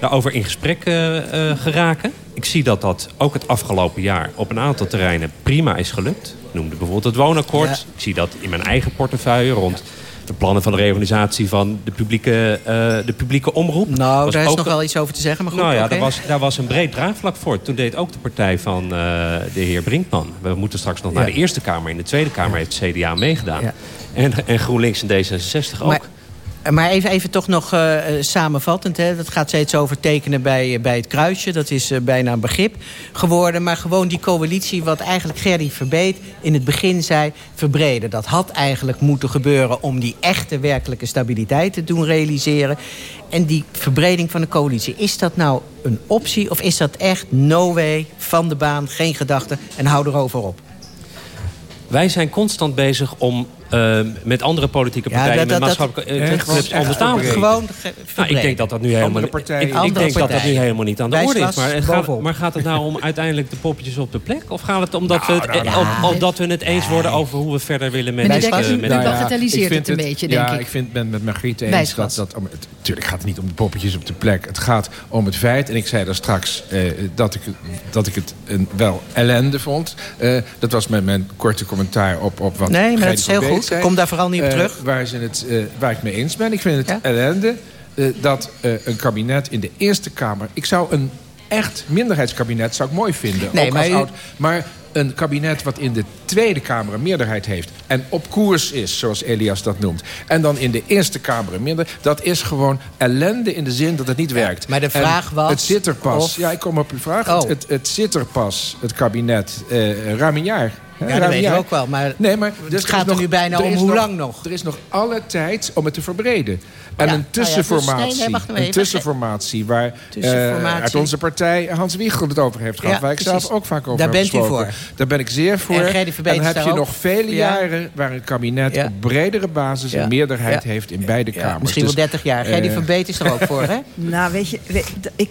daarover in gesprek uh, uh, geraken. Ik zie dat dat ook het afgelopen jaar op een aantal terreinen prima is gelukt. Ik noemde bijvoorbeeld het woonakkoord. Ja. Ik zie dat in mijn eigen portefeuille rond de plannen van de reorganisatie van de publieke, uh, de publieke omroep. Nou, daar is nog wel iets over te zeggen. Maar goed, nou ja, okay. daar, was, daar was een breed draagvlak voor. Toen deed ook de partij van uh, de heer Brinkman. We moeten straks nog ja. naar de Eerste Kamer. In de Tweede Kamer ja. heeft het CDA meegedaan. En, en GroenLinks en D66 ook. Maar, maar even, even toch nog uh, samenvattend. Hè. Dat gaat steeds over tekenen bij, bij het kruisje. Dat is bijna een begrip geworden. Maar gewoon die coalitie, wat eigenlijk Gerdy Verbeet in het begin zei, verbreden. Dat had eigenlijk moeten gebeuren om die echte werkelijke stabiliteit te doen realiseren. En die verbreding van de coalitie, is dat nou een optie? Of is dat echt no way, van de baan, geen gedachte en hou erover op? Wij zijn constant bezig om uh, met andere politieke partijen, ja, dat, dat, met maatschappelijke uh, clubs Gewoon nou, Ik denk dat dat nu helemaal, ik, ik denk dat dat nu helemaal niet aan de orde is. Maar gaat, maar gaat het nou om uiteindelijk de poppetjes op de plek? Of gaat het omdat Nou, we het, nou, nou. omdat we het eens worden over hoe we verder willen met Meneer Dekker, uh, met Nou ja, bagatelliseert het een beetje, denk ja, ik. ik vind, ben met Margriet eens Wijsglas. dat... dat om, het, tuurlijk gaat het niet om de poppetjes op de plek. Het gaat om het feit, en ik zei daar straks... eh, dat, ik, dat ik het een, wel ellende vond. Eh, dat was mijn, mijn korte commentaar op, op wat Nee, maar dat is heel Beek goed. Kom daar vooral niet op Eh, terug. Waar, ze het, eh, waar ik mee eens ben. Ik vind het ellende eh, dat een kabinet in de Eerste Kamer... Ik zou een echt minderheidskabinet zou ik mooi vinden. Nee, ook maar als u- oud. Maar een kabinet wat in de Tweede Kamer een meerderheid heeft... en op koers is, zoals Elias dat noemt... en dan in de Eerste Kamer een minder... dat is gewoon ellende in de zin dat het niet werkt. maar de En vraag was Het zit er pas. of- Ja, ik kom op uw vraag. Oh. Het, het, het zit er pas, het kabinet, eh, ruim een jaar. Ja, dat weet ik ook wel. Maar Nee, maar het dus er gaat er nog- nu bijna om hoe lang nog. Er is nog alle tijd om het te verbreden. En Ja, een nou ja, dus- tussenformatie, nee, nee, wacht een tussenformatie waar eh, uit onze partij Hans Wiegel het over heeft gehad. Ja, waar ik precies. zelf ook vaak over Daar heb bent u gesproken. voor. Daar ben ik zeer voor. En dan heb daar je ook. nog vele Ja. jaren waar een kabinet Ja. op bredere basis Ja. een meerderheid Ja. heeft in beide kamers. Misschien wel Dus, 30 jaar. Gerdy eh, Verbeet is er ook voor, hè? <laughs> Nou, weet je, ik,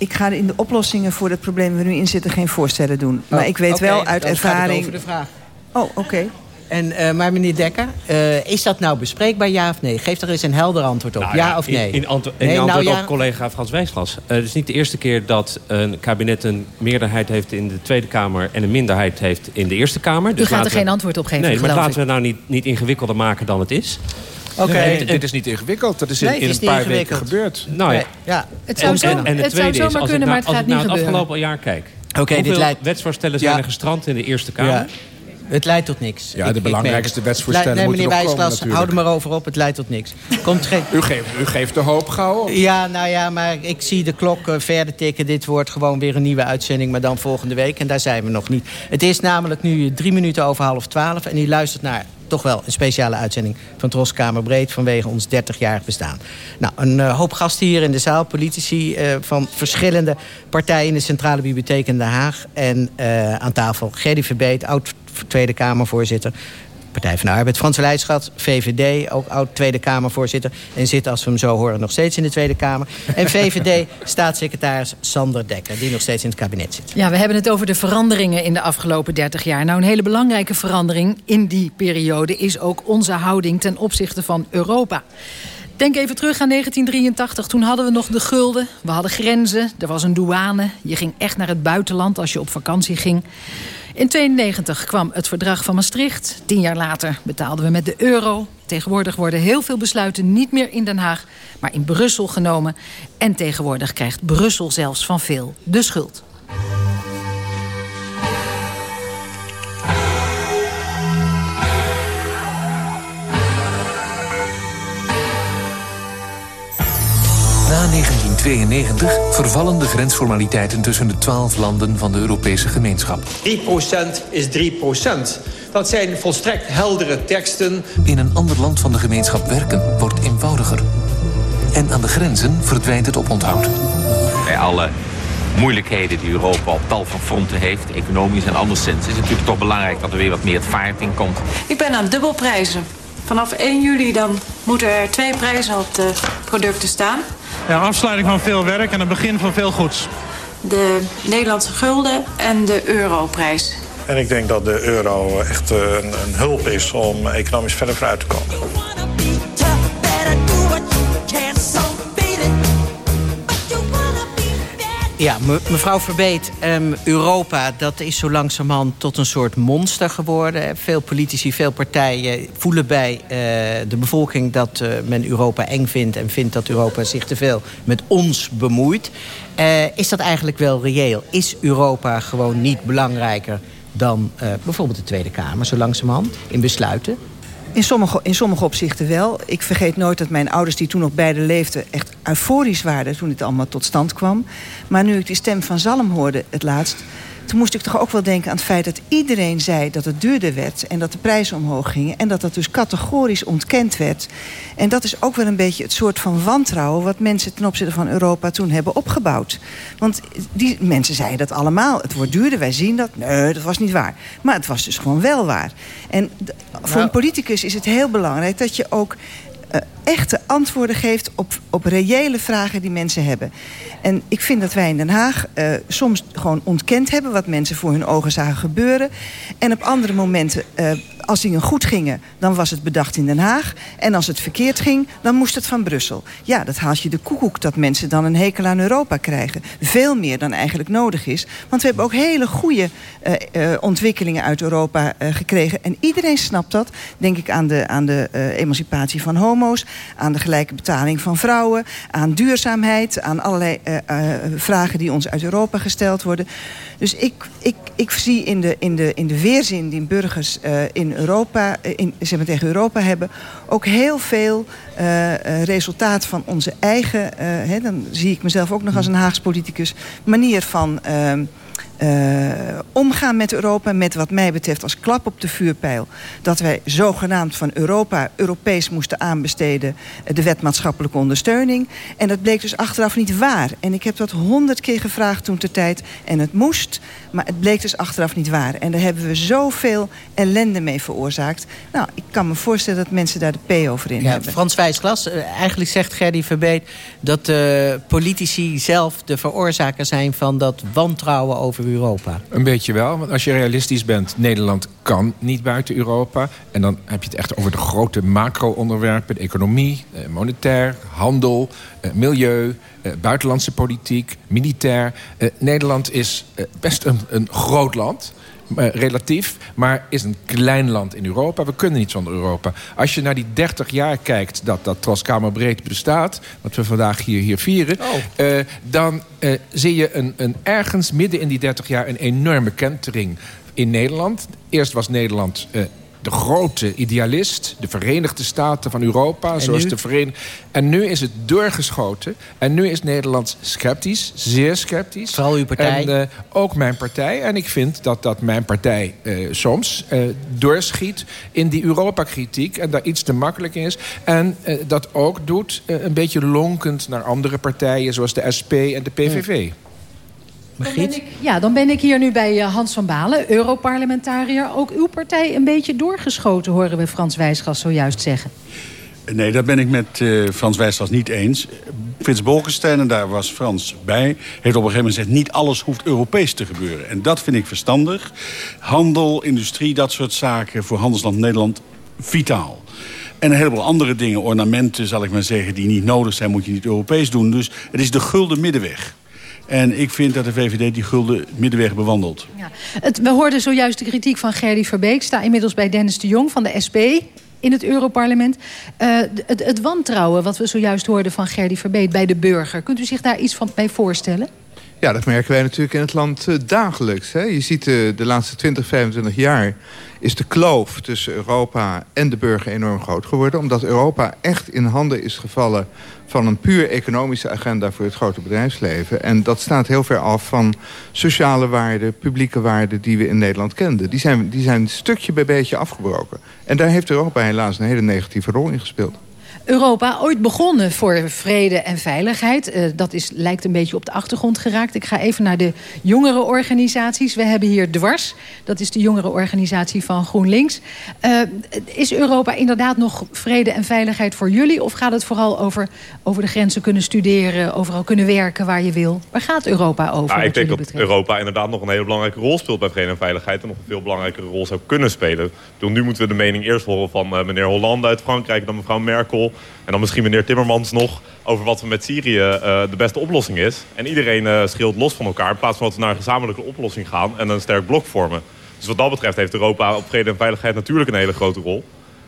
ik ga in de oplossingen voor het probleem waar we nu in zitten geen voorstellen doen. Maar Oh, ik weet wel uit dan gaat het ervaring. over de vraag. Oh, oké. En, eh, maar meneer Dekker, eh, is dat nou bespreekbaar, ja of nee? Geef er eens een helder antwoord op. Nou ja, of nee? In, in, antwo- in nee, antwoord nou ja, op collega Frans Wijsglas. Eh, het is niet de eerste keer dat een kabinet een meerderheid heeft in de Tweede Kamer... en een minderheid heeft in de Eerste Kamer. Dus U gaat er geen antwoord op geven, Nee, maar laten we nou niet, niet ingewikkelder maken dan het is. Oké. Nee, dit is niet ingewikkeld. Dat is in, Nee, het in is een paar weken ingewikkeld. gebeurd. Nou ja, nee, ja. Het zou, zo, en, en het het zou is, zomaar als kunnen, ik maar naar, het als gaat ik niet naar het gebeuren. afgelopen jaar kijk... Oké, dit leidt- wetsvoorstellen zijn Ja. er gestrand in de Eerste Kamer? Ja. Het leidt tot niks. Ja, de belangrijkste merk- wetsvoorstellen Nee, moeten meneer nog komen Wijsglas, hou er maar over op. Het leidt tot niks. Komt geen... U geeft, u geeft de hoop gauw op. Ja, nou ja, maar ik zie de klok eh, verder tikken. Dit wordt gewoon weer een nieuwe uitzending, maar dan volgende week. En daar zijn we nog niet. Het is namelijk nu drie minuten over half twaalf. En u luistert naar toch wel een speciale uitzending van Troskamer Breed... vanwege ons 30-jarig bestaan. Nou, een eh, hoop gasten hier in de zaal. Politici eh, van verschillende partijen in de Centrale Bibliotheek in Den Haag. En eh, aan tafel Gerdy Verbeet, oud Tweede Kamervoorzitter. Partij van de Arbeid. Frans Leidschat, VVD, ook oud Tweede Kamervoorzitter... en zit, als we hem zo horen, nog steeds in de Tweede Kamer. En <laughs> VVD-staatssecretaris Sander Dekker, die nog steeds in het kabinet zit. Ja, we hebben het over de veranderingen in de afgelopen 30 jaar. Nou, een hele belangrijke verandering in die periode... is ook onze houding ten opzichte van Europa. Denk even terug aan 1983. Toen hadden we nog de gulden. We hadden grenzen. Er was een douane. Je ging echt naar het buitenland als je op vakantie ging. In 1992 kwam het verdrag van Maastricht. Tien jaar later betaalden we met de euro. Tegenwoordig worden heel veel besluiten niet meer in Den Haag... maar in Brussel genomen. En tegenwoordig krijgt Brussel zelfs van veel de schuld. Na 1992 vervallen de grensformaliteiten tussen de twaalf landen van de Europese gemeenschap. 3% is 3%. Dat zijn volstrekt heldere teksten. In een ander land van de gemeenschap werken wordt eenvoudiger. En aan de grenzen verdwijnt het oponthoud. Bij alle moeilijkheden die Europa op tal van fronten heeft, economisch en anderszins, is het natuurlijk toch belangrijk dat er weer wat meer vaart in komt. Ik ben aan dubbelprijzen. Vanaf 1 juli dan moeten er twee prijzen op de producten staan. Ja, afsluiting van veel werk en het begin van veel goeds. De Nederlandse gulden en de europrijs. En ik denk dat de euro echt een, een hulp is om economisch verder vooruit te komen. Ja, mevrouw Verbeet, um, Europa dat is zo langzamerhand tot een soort monster geworden. Veel politici, veel partijen voelen bij uh, de bevolking... dat uh, men Europa eng vindt en vindt dat Europa zich te veel met ons bemoeit. Uh, is dat eigenlijk wel reëel? Is Europa gewoon niet belangrijker dan bijvoorbeeld de Tweede Kamer... zo langzamerhand in besluiten? In sommige, in sommige opzichten wel. Ik vergeet nooit dat mijn ouders, die toen nog beide leefden... echt euforisch waren toen het allemaal tot stand kwam. Maar nu ik die stem van Zalm hoorde het laatst... toen moest ik toch ook wel denken aan het feit dat iedereen zei... dat het duurder werd en dat de prijzen omhoog gingen... en dat dat dus categorisch ontkend werd. En dat is ook wel een beetje het soort van wantrouwen... wat mensen ten opzichte van Europa toen hebben opgebouwd. Want die mensen zeiden dat allemaal. Het wordt duurder, wij zien dat. Nee, dat was niet waar. Maar het was dus gewoon wel waar. En voor een politicus is het heel belangrijk dat je ook uh, echte antwoorden geeft op, op reële vragen die mensen hebben. En ik vind dat wij in Den Haag uh, soms gewoon ontkend hebben... wat mensen voor hun ogen zagen gebeuren. En op andere momenten, uh, als dingen goed gingen... dan was het bedacht in Den Haag. En als het verkeerd ging, dan moest het van Brussel. Ja, dat haalt je de koekoek dat mensen dan een hekel aan Europa krijgen. Veel meer dan eigenlijk nodig is. Want we hebben ook hele goede uh, ontwikkelingen uit Europa gekregen. En iedereen snapt dat. Denk ik aan de, aan de emancipatie van homo's aan de gelijke betaling van vrouwen... aan duurzaamheid, aan allerlei vragen die ons uit Europa gesteld worden. Dus ik, ik, ik zie in de, in, de, in de weerzin die burgers uh, in Europa, in, zeg maar, tegen Europa hebben... ook heel veel resultaat van onze eigen... Hè, dan zie ik mezelf ook nog als een Haags politicus... manier van ehm, omgaan met Europa met wat mij betreft als klap op de vuurpijl. Dat wij zogenaamd van Europa Europees moesten aanbesteden uh, de wet maatschappelijke ondersteuning. En dat bleek dus achteraf niet waar. En ik heb dat honderd keer gevraagd toen ter tijd en het moest. Maar het bleek dus achteraf niet waar. En daar hebben we zoveel ellende mee veroorzaakt. Nou, ik kan me voorstellen dat mensen daar de P over in ja, hebben. Frans Wijsglas, uh, eigenlijk zegt Gerdy Verbeet... dat de politici zelf de veroorzaker zijn van dat wantrouwen over Europa. Een beetje wel, want als je realistisch bent... Nederland kan niet buiten Europa. En dan heb je het echt over de grote macro-onderwerpen... de economie, eh, monetair, handel, eh, milieu... Uh, buitenlandse politiek, militair. Nederland is best een, een groot land. Relatief, maar is een klein land in Europa. We kunnen niet zonder Europa. Als je naar die 30 jaar kijkt dat dat Troskamerbreed bestaat... wat we vandaag hier, hier vieren... Oh. dan zie je een, een ergens midden in die 30 jaar... een enorme kentering in Nederland. Eerst was Nederland de grote idealist, de Verenigde Staten van Europa. En zoals nu? de Veren... en nu is het doorgeschoten. En nu is Nederland sceptisch, zeer sceptisch. Vooral uw partij. En uh, ook mijn partij. En ik vind dat, dat mijn partij uh, soms uh, doorschiet in die Europa-kritiek. En daar iets te makkelijk is. En dat ook doet een beetje lonkend naar andere partijen... zoals de SP en de PVV. Margriet? Ja, dan ben ik hier nu bij uh, Hans van Balen, Europarlementariër. Ook uw partij een beetje doorgeschoten, horen we Frans Wijsgas zojuist zeggen. Nee, dat ben ik met uh, Frans Wijsgas niet eens. Frits Bolkestein, en daar was Frans bij... heeft op een gegeven moment gezegd... niet alles hoeft Europees te gebeuren. En dat vind ik verstandig. Handel, industrie, dat soort zaken... voor handelsland Nederland vitaal. En een heleboel andere dingen, ornamenten zal ik maar zeggen... die niet nodig zijn, moet je niet Europees doen. Dus het is de gulden middenweg. En ik vind dat de VVD die gulden middenweg bewandelt. Ja. Het, we hoorden zojuist de kritiek van Gerdy Verbeek. Sta inmiddels bij Dennis de Jong van de SP in het Europarlement. Uh, het, het, wantrouwen wat we zojuist hoorden van Gerdy Verbeet bij de burger. Kunt u zich daar iets van bij voorstellen? Ja, dat merken wij natuurlijk in het land uh, dagelijks. Hè. Je ziet uh, de laatste 20, 25 jaar is de kloof tussen Europa en de burger enorm groot geworden. Omdat Europa echt in handen is gevallen van een puur economische agenda voor het grote bedrijfsleven. En dat staat heel ver af van sociale waarden, publieke waarden die we in Nederland kenden. Die zijn, die zijn stukje bij beetje afgebroken. En daar heeft Europa helaas een hele negatieve rol in gespeeld. Europa ooit begonnen voor vrede en veiligheid. Uh, dat is, lijkt een beetje op de achtergrond geraakt. Ik ga even naar de jongere organisaties. We hebben hier Dwars. Dat is de jongere organisatie van GroenLinks. Uh, is Europa inderdaad nog vrede en veiligheid voor jullie? Of gaat het vooral over, over de grenzen kunnen studeren... overal kunnen werken waar je wil? Waar gaat Europa over? Nou, ik denk dat Europa inderdaad nog een hele belangrijke rol speelt... bij vrede en veiligheid. En nog een veel belangrijkere rol zou kunnen spelen. Dus nu moeten we de mening eerst horen van uh, meneer Hollande uit Frankrijk... dan mevrouw Merkel... En dan misschien meneer Timmermans nog over wat we met Syrië uh, de beste oplossing is. En iedereen uh, scheelt los van elkaar in plaats van dat we naar een gezamenlijke oplossing gaan en een sterk blok vormen. Dus wat dat betreft heeft Europa op vrede en veiligheid natuurlijk een hele grote rol.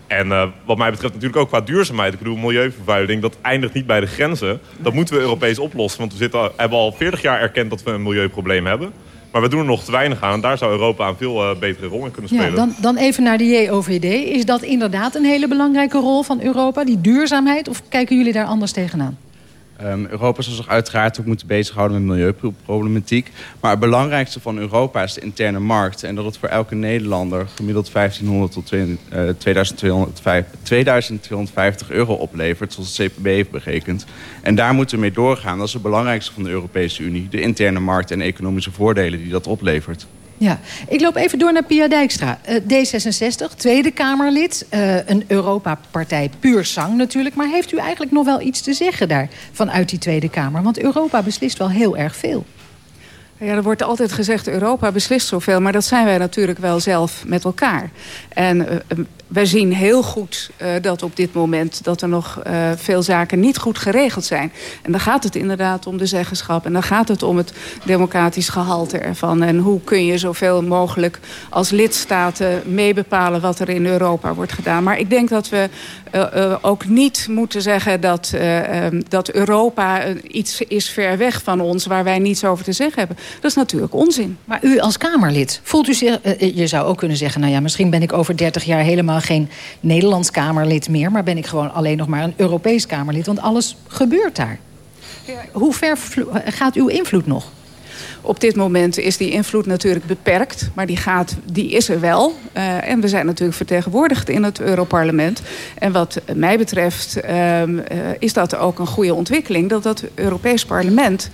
En uh, wat mij betreft natuurlijk ook qua duurzaamheid. Ik bedoel, milieuvervuiling, dat eindigt niet bij de grenzen. Dat moeten we Europees oplossen. Want we zitten, hebben al 40 jaar erkend dat we een milieuprobleem hebben. Maar we doen er nog te weinig aan. En daar zou Europa een veel uh, betere rol in kunnen spelen. Ja, dan, dan even naar de JOVD. Is dat inderdaad een hele belangrijke rol van Europa? Die duurzaamheid? Of kijken jullie daar anders tegenaan? Um, Europa zal zich uiteraard ook moeten bezighouden met milieuproblematiek. Maar het belangrijkste van Europa is de interne markt. En dat het voor elke Nederlander gemiddeld 1500 tot 2250, 2250 euro oplevert, zoals het CPB heeft berekend. En daar moeten we mee doorgaan. Dat is het belangrijkste van de Europese Unie. De interne markt en economische voordelen die dat oplevert. Ja, ik loop even door naar Pia Dijkstra. Uh, D66, Tweede Kamerlid. Uh, een Europa-partij puur zang natuurlijk. Maar heeft u eigenlijk nog wel iets te zeggen daar vanuit die Tweede Kamer? Want Europa beslist wel heel erg veel. Ja, er wordt altijd gezegd Europa beslist zoveel. Maar dat zijn wij natuurlijk wel zelf met elkaar. En uh, wij zien heel goed uh, dat op dit moment... dat er nog uh, veel zaken niet goed geregeld zijn. En dan gaat het inderdaad om de zeggenschap. En dan gaat het om het democratisch gehalte ervan. En hoe kun je zoveel mogelijk als lidstaten meebepalen... wat er in Europa wordt gedaan. Maar ik denk dat we uh, ook niet moeten zeggen dat, um, dat Europa iets is ver weg van ons... waar wij niets over te zeggen hebben. Dat is natuurlijk onzin. Maar u als Kamerlid, voelt u zich... je zou ook kunnen zeggen, nou ja, misschien ben ik over 30 jaar helemaal geen Nederlands Kamerlid meer... maar ben ik gewoon alleen nog maar een Europees Kamerlid. Want alles gebeurt daar. Hoe ver gaat uw invloed nog? Op dit moment is die invloed natuurlijk beperkt. Maar die, gaat, die is er wel. Uh, en we zijn natuurlijk vertegenwoordigd in het Europarlement. En wat mij betreft uh, uh, is dat ook een goede ontwikkeling. Dat dat Europees parlement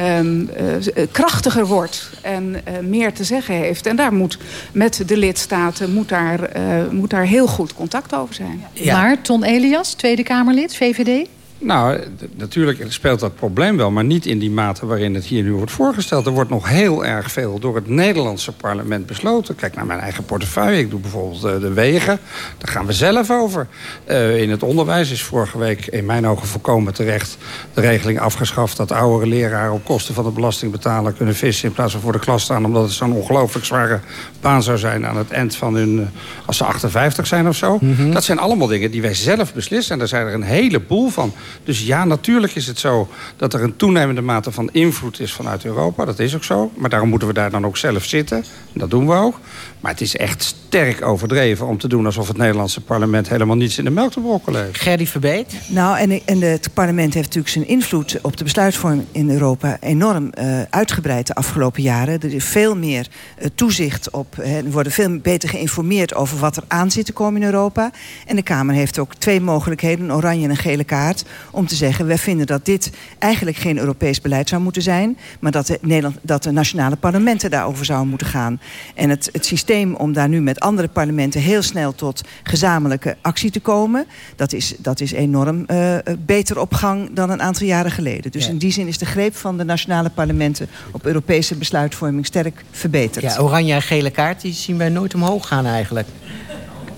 um, uh, krachtiger wordt en uh, meer te zeggen heeft. En daar moet met de lidstaten moet daar, uh, moet daar heel goed contact over zijn. Ja. Maar Ton Elias, Tweede Kamerlid, VVD? Nou, natuurlijk speelt dat probleem wel, maar niet in die mate waarin het hier nu wordt voorgesteld. Er wordt nog heel erg veel door het Nederlandse parlement besloten. Kijk naar mijn eigen portefeuille. Ik doe bijvoorbeeld de, de wegen. Daar gaan we zelf over. Uh, in het onderwijs is vorige week in mijn ogen volkomen terecht de regeling afgeschaft dat oudere leraren op kosten van de belastingbetaler kunnen vissen in plaats van voor de klas staan, omdat het zo'n ongelooflijk zware baan zou zijn aan het eind van hun, uh, als ze 58 zijn of zo. Mm -hmm. Dat zijn allemaal dingen die wij zelf beslissen en daar zijn er een heleboel van. Dus ja, natuurlijk is het zo dat er een toenemende mate van invloed is vanuit Europa. Dat is ook zo. Maar daarom moeten we daar dan ook zelf zitten. En dat doen we ook. Maar het is echt sterk overdreven om te doen alsof het Nederlandse parlement helemaal niets in de melk te brokkelen heeft. Gerdy Verbeet? Nou, en, en het parlement heeft natuurlijk zijn invloed op de besluitvorming in Europa enorm uh, uitgebreid de afgelopen jaren. Er is veel meer uh, toezicht op. Hè, er worden veel beter geïnformeerd over wat er aan zit te komen in Europa. En de Kamer heeft ook twee mogelijkheden, een oranje en een gele kaart om te zeggen... wij vinden dat dit eigenlijk geen Europees beleid zou moeten zijn... maar dat de, Nederland, dat de nationale parlementen daarover zouden moeten gaan. En het, het systeem om daar nu met andere parlementen... heel snel tot gezamenlijke actie te komen... dat is, dat is enorm uh, beter op gang dan een aantal jaren geleden. Dus in die zin is de greep van de nationale parlementen... op Europese besluitvorming sterk verbeterd. Ja, oranje en gele kaart die zien wij nooit omhoog gaan eigenlijk.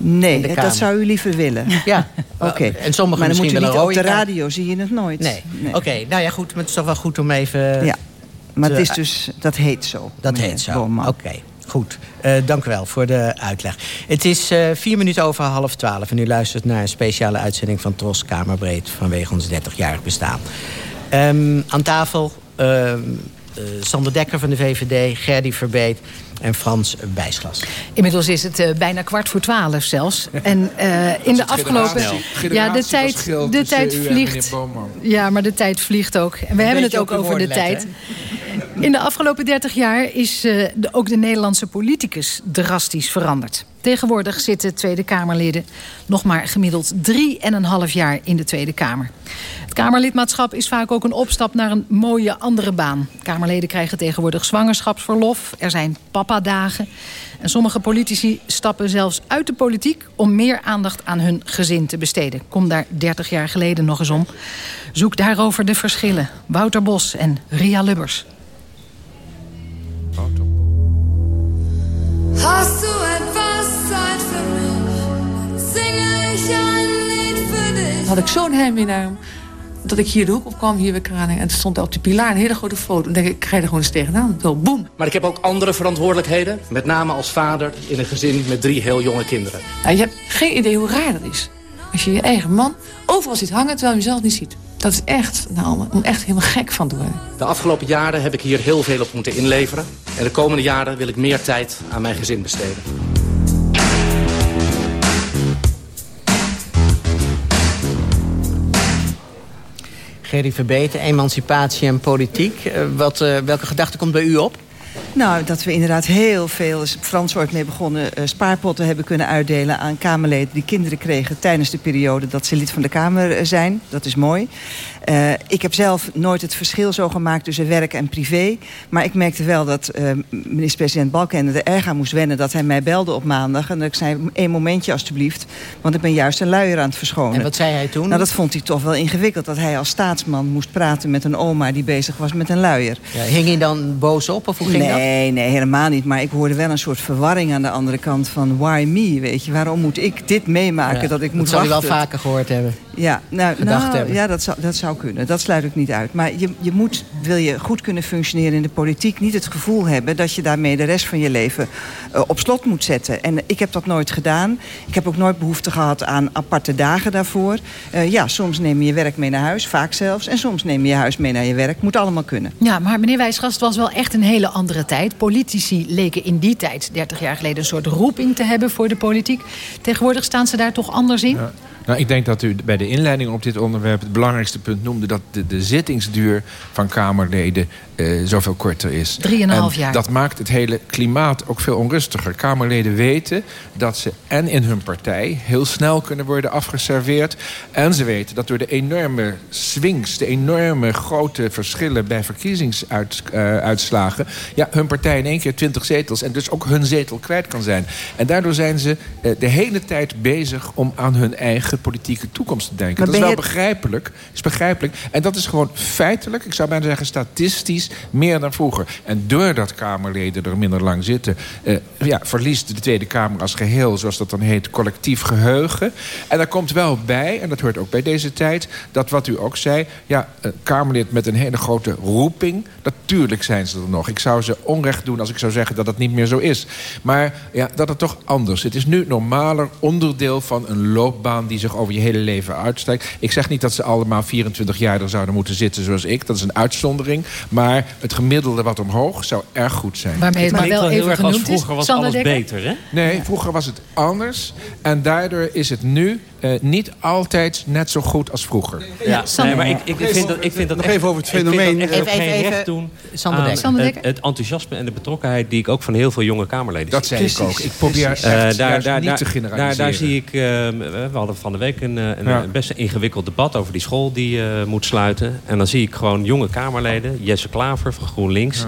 Nee, dat zou u liever willen. <laughs> Ja, <laughs> oké. En sommigen maar dan moet u niet op de radio, zie je het nooit. Nee. Oké, nou ja, goed. Maar het is toch wel goed om even... Ja, maar te- het is dus, dat heet zo. Dat heet zo. Oké, goed. Eh, dank u wel voor de uitleg. Het is eh, vier minuten over half twaalf... en u luistert naar een speciale uitzending van Tros Kamerbreed... vanwege ons 30-jarig bestaan. Ehm, aan tafel eh, Sander Dekker van de VVD, Gerdy Verbeet en Frans Wijsglas. Inmiddels is het eh, bijna kwart voor twaalf zelfs. En eh, in de afgelopen... Ja, de tijd, de tijd vliegt. Ja, maar de tijd vliegt ook. En we hebben het ook over de tijd. In de afgelopen 30 jaar is eh, de- ook de Nederlandse politicus drastisch veranderd. Tegenwoordig zitten Tweede Kamerleden nog maar gemiddeld 3,5 jaar in de Tweede Kamer. Het Kamerlidmaatschap is vaak ook een opstap naar een mooie andere baan. Kamerleden krijgen tegenwoordig zwangerschapsverlof. Er zijn papadagen. En sommige politici stappen zelfs uit de politiek... om meer aandacht aan hun gezin te besteden. Kom daar 30 jaar geleden nog eens om. Zoek daarover de verschillen. Wouter Bos en Ria Lubbers. Hast du etwas Zeit für mich? Singe ich ein Lied für dich? had ik zo'n heimwee naar hem. Dat ik hier de hoek op kwam, hier bij Kraning. En er stond op die pilaar een hele grote foto. En denk ik, ik ga er gewoon eens tegenaan. Zo, boem. Maar ik heb ook andere verantwoordelijkheden. Met name als vader in een gezin met drie heel jonge kinderen. Nou, je hebt geen idee hoe raar dat is. Als je je eigen man overal ziet hangen, terwijl je hem zelf niet ziet. Dat is echt, nou, om echt helemaal gek van te worden. De afgelopen jaren heb ik hier heel veel op moeten inleveren. En de komende jaren wil ik meer tijd aan mijn gezin besteden. Gerdy Verbeet, emancipatie en politiek. Eh, wat, eh, welke gedachte komt bij u op? Nou, dat we inderdaad heel veel, Frans ooit mee begonnen... eh, spaarpotten hebben kunnen uitdelen aan Kamerleden... die kinderen kregen tijdens de periode dat ze lid van de Kamer eh, zijn. Dat is mooi. Eh, ik heb zelf nooit het verschil zo gemaakt tussen werk en privé. Maar ik merkte wel dat minister-president Balkenende er erg aan moest wennen... dat hij mij belde op maandag. En dat ik zei, één momentje alstublieft. Want ik ben juist een luier aan het verschonen. En wat zei hij toen? Nou, dat vond hij toch wel ingewikkeld. Dat hij als staatsman moest praten met een oma die bezig was met een luier. Ja, hing hij dan boos op of hoe ging dat? Nee, nee, helemaal niet. Maar ik hoorde wel een soort verwarring aan de andere kant van... why me, weet je? Waarom moet ik dit meemaken Ja, dat ik moet dat zal hij wachten? wel vaker gehoord hebben. Ja, nou, gedacht nou, hebben. ja dat, zou, dat zou kunnen. Dat sluit ik niet uit. Maar je, je moet, wil je goed kunnen functioneren in de politiek... niet het gevoel hebben dat je daarmee de rest van je leven eh, op slot moet zetten. En ik heb dat nooit gedaan. Ik heb ook nooit behoefte gehad aan aparte dagen daarvoor. Eh, ja, soms neem je je werk mee naar huis, vaak zelfs. En soms neem je je huis mee naar je werk. Moet allemaal kunnen. Ja, maar meneer Wijsgast, het was wel echt een hele andere tijd. Politici leken in die tijd, 30 jaar geleden... een soort roeping te hebben voor de politiek. Tegenwoordig staan ze daar toch anders in? Nou, ik denk dat u bij de inleiding op dit onderwerp het belangrijkste punt noemde... dat de, de zittingsduur van Kamerleden eh, zoveel korter is. Drieënhalf En jaar. Dat maakt het hele klimaat ook veel onrustiger. Kamerleden weten dat ze en in hun partij heel snel kunnen worden afgeserveerd. En ze weten dat door de enorme swings, de enorme grote verschillen bij verkiezingsuitslagen... ja, hun partij in één keer 20 zetels en dus ook hun zetel kwijt kan zijn. En daardoor zijn ze eh, de hele tijd bezig om aan hun eigen politieke toekomst te denken. Dat is wel je- begrijpelijk. is begrijpelijk. En dat is gewoon feitelijk, ik zou bijna zeggen statistisch, meer dan vroeger. En doordat Kamerleden er minder lang zitten... eh, ja, verliest de Tweede Kamer als geheel, zoals dat dan heet, collectief geheugen. En daar komt wel bij, en dat hoort ook bij deze tijd... dat wat u ook zei, ja, een Kamerlid met een hele grote roeping... natuurlijk zijn ze er nog. Ik zou ze onrecht doen als ik zou zeggen dat dat niet meer zo is. Maar ja, dat het toch anders. Het is nu normaler onderdeel van een loopbaan... die zich over je hele leven uitstrekt. Ik zeg niet dat ze allemaal 24 jaar er zouden moeten zitten zoals ik. Dat is een uitzondering. Maar het gemiddelde wat omhoog zou erg goed zijn. Waarmee het maar wel wel heel even erg als is. vroeger was alles beter, hè? Nee, vroeger was het anders. En daardoor is het nu eh, niet altijd net zo goed als vroeger. Ja, nee, maar ik, ik, vind dat, ik vind dat Nog echt- even over het ik vind dat fenomeen, echt eh, even- geen even- recht doen Sander aan het, het enthousiasme en de betrokkenheid die ik ook van heel veel jonge Kamerleden Dat zie. zei ik ook. Ik probeer Precies. echt Eh, juist daar, niet daar, te daar, generaliseren. daar, daar zie ik, eh, we hadden van de week een, eh, een, Ja. een best ingewikkeld debat over die school die eh, moet sluiten. En dan zie ik gewoon jonge Kamerleden, Jesse Klaver van GroenLinks.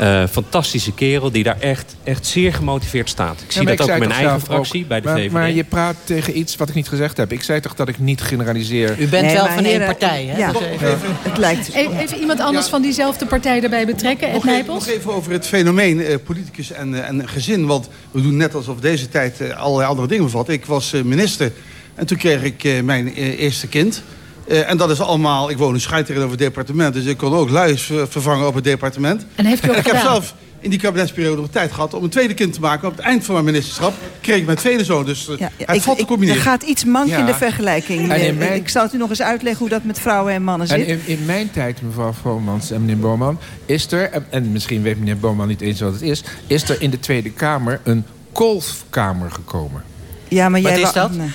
Eh, fantastische kerel die daar echt, echt zeer gemotiveerd staat. Ik zie Ja, dat ook in mijn eigen ook- fractie bij de maar, VVD. Maar je praat tegen iets wat ik niet gezegd heb. Ik zei toch dat ik niet generaliseer. U bent Nee, wel van één partij, hè? ja. Dus even- Het lijkt... Even iemand anders van diezelfde partij erbij betrekken, Ed Nog even, Nijpels. nog even over het fenomeen eh, politicus en, eh, en gezin. Want we doen net alsof deze tijd allerlei andere dingen bevat. Ik was minister en toen kreeg ik eh, mijn eerste kind. Eh, en dat is allemaal, ik woon in Schuit tegenover het departement. Dus ik kon ook luis vervangen op het departement. En heeft u ook ik heb zelf in die kabinetsperiode nog tijd gehad om een tweede kind te maken. Op het eind van mijn ministerschap kreeg ik mijn tweede zoon. Dus eh, Ja, ja, het ik- valt te ik- combineren. Er gaat iets mank in de vergelijking. En in mijn- Ik zal het u nog eens uitleggen hoe dat met vrouwen en mannen zit. En in, in mijn tijd, mevrouw Vromans en meneer Boman, is er, en- en misschien weet meneer Boman niet eens wat het is, is er in de Tweede Kamer een kolfkamer gekomen. Ja, maar Wat jij is dat? Nee,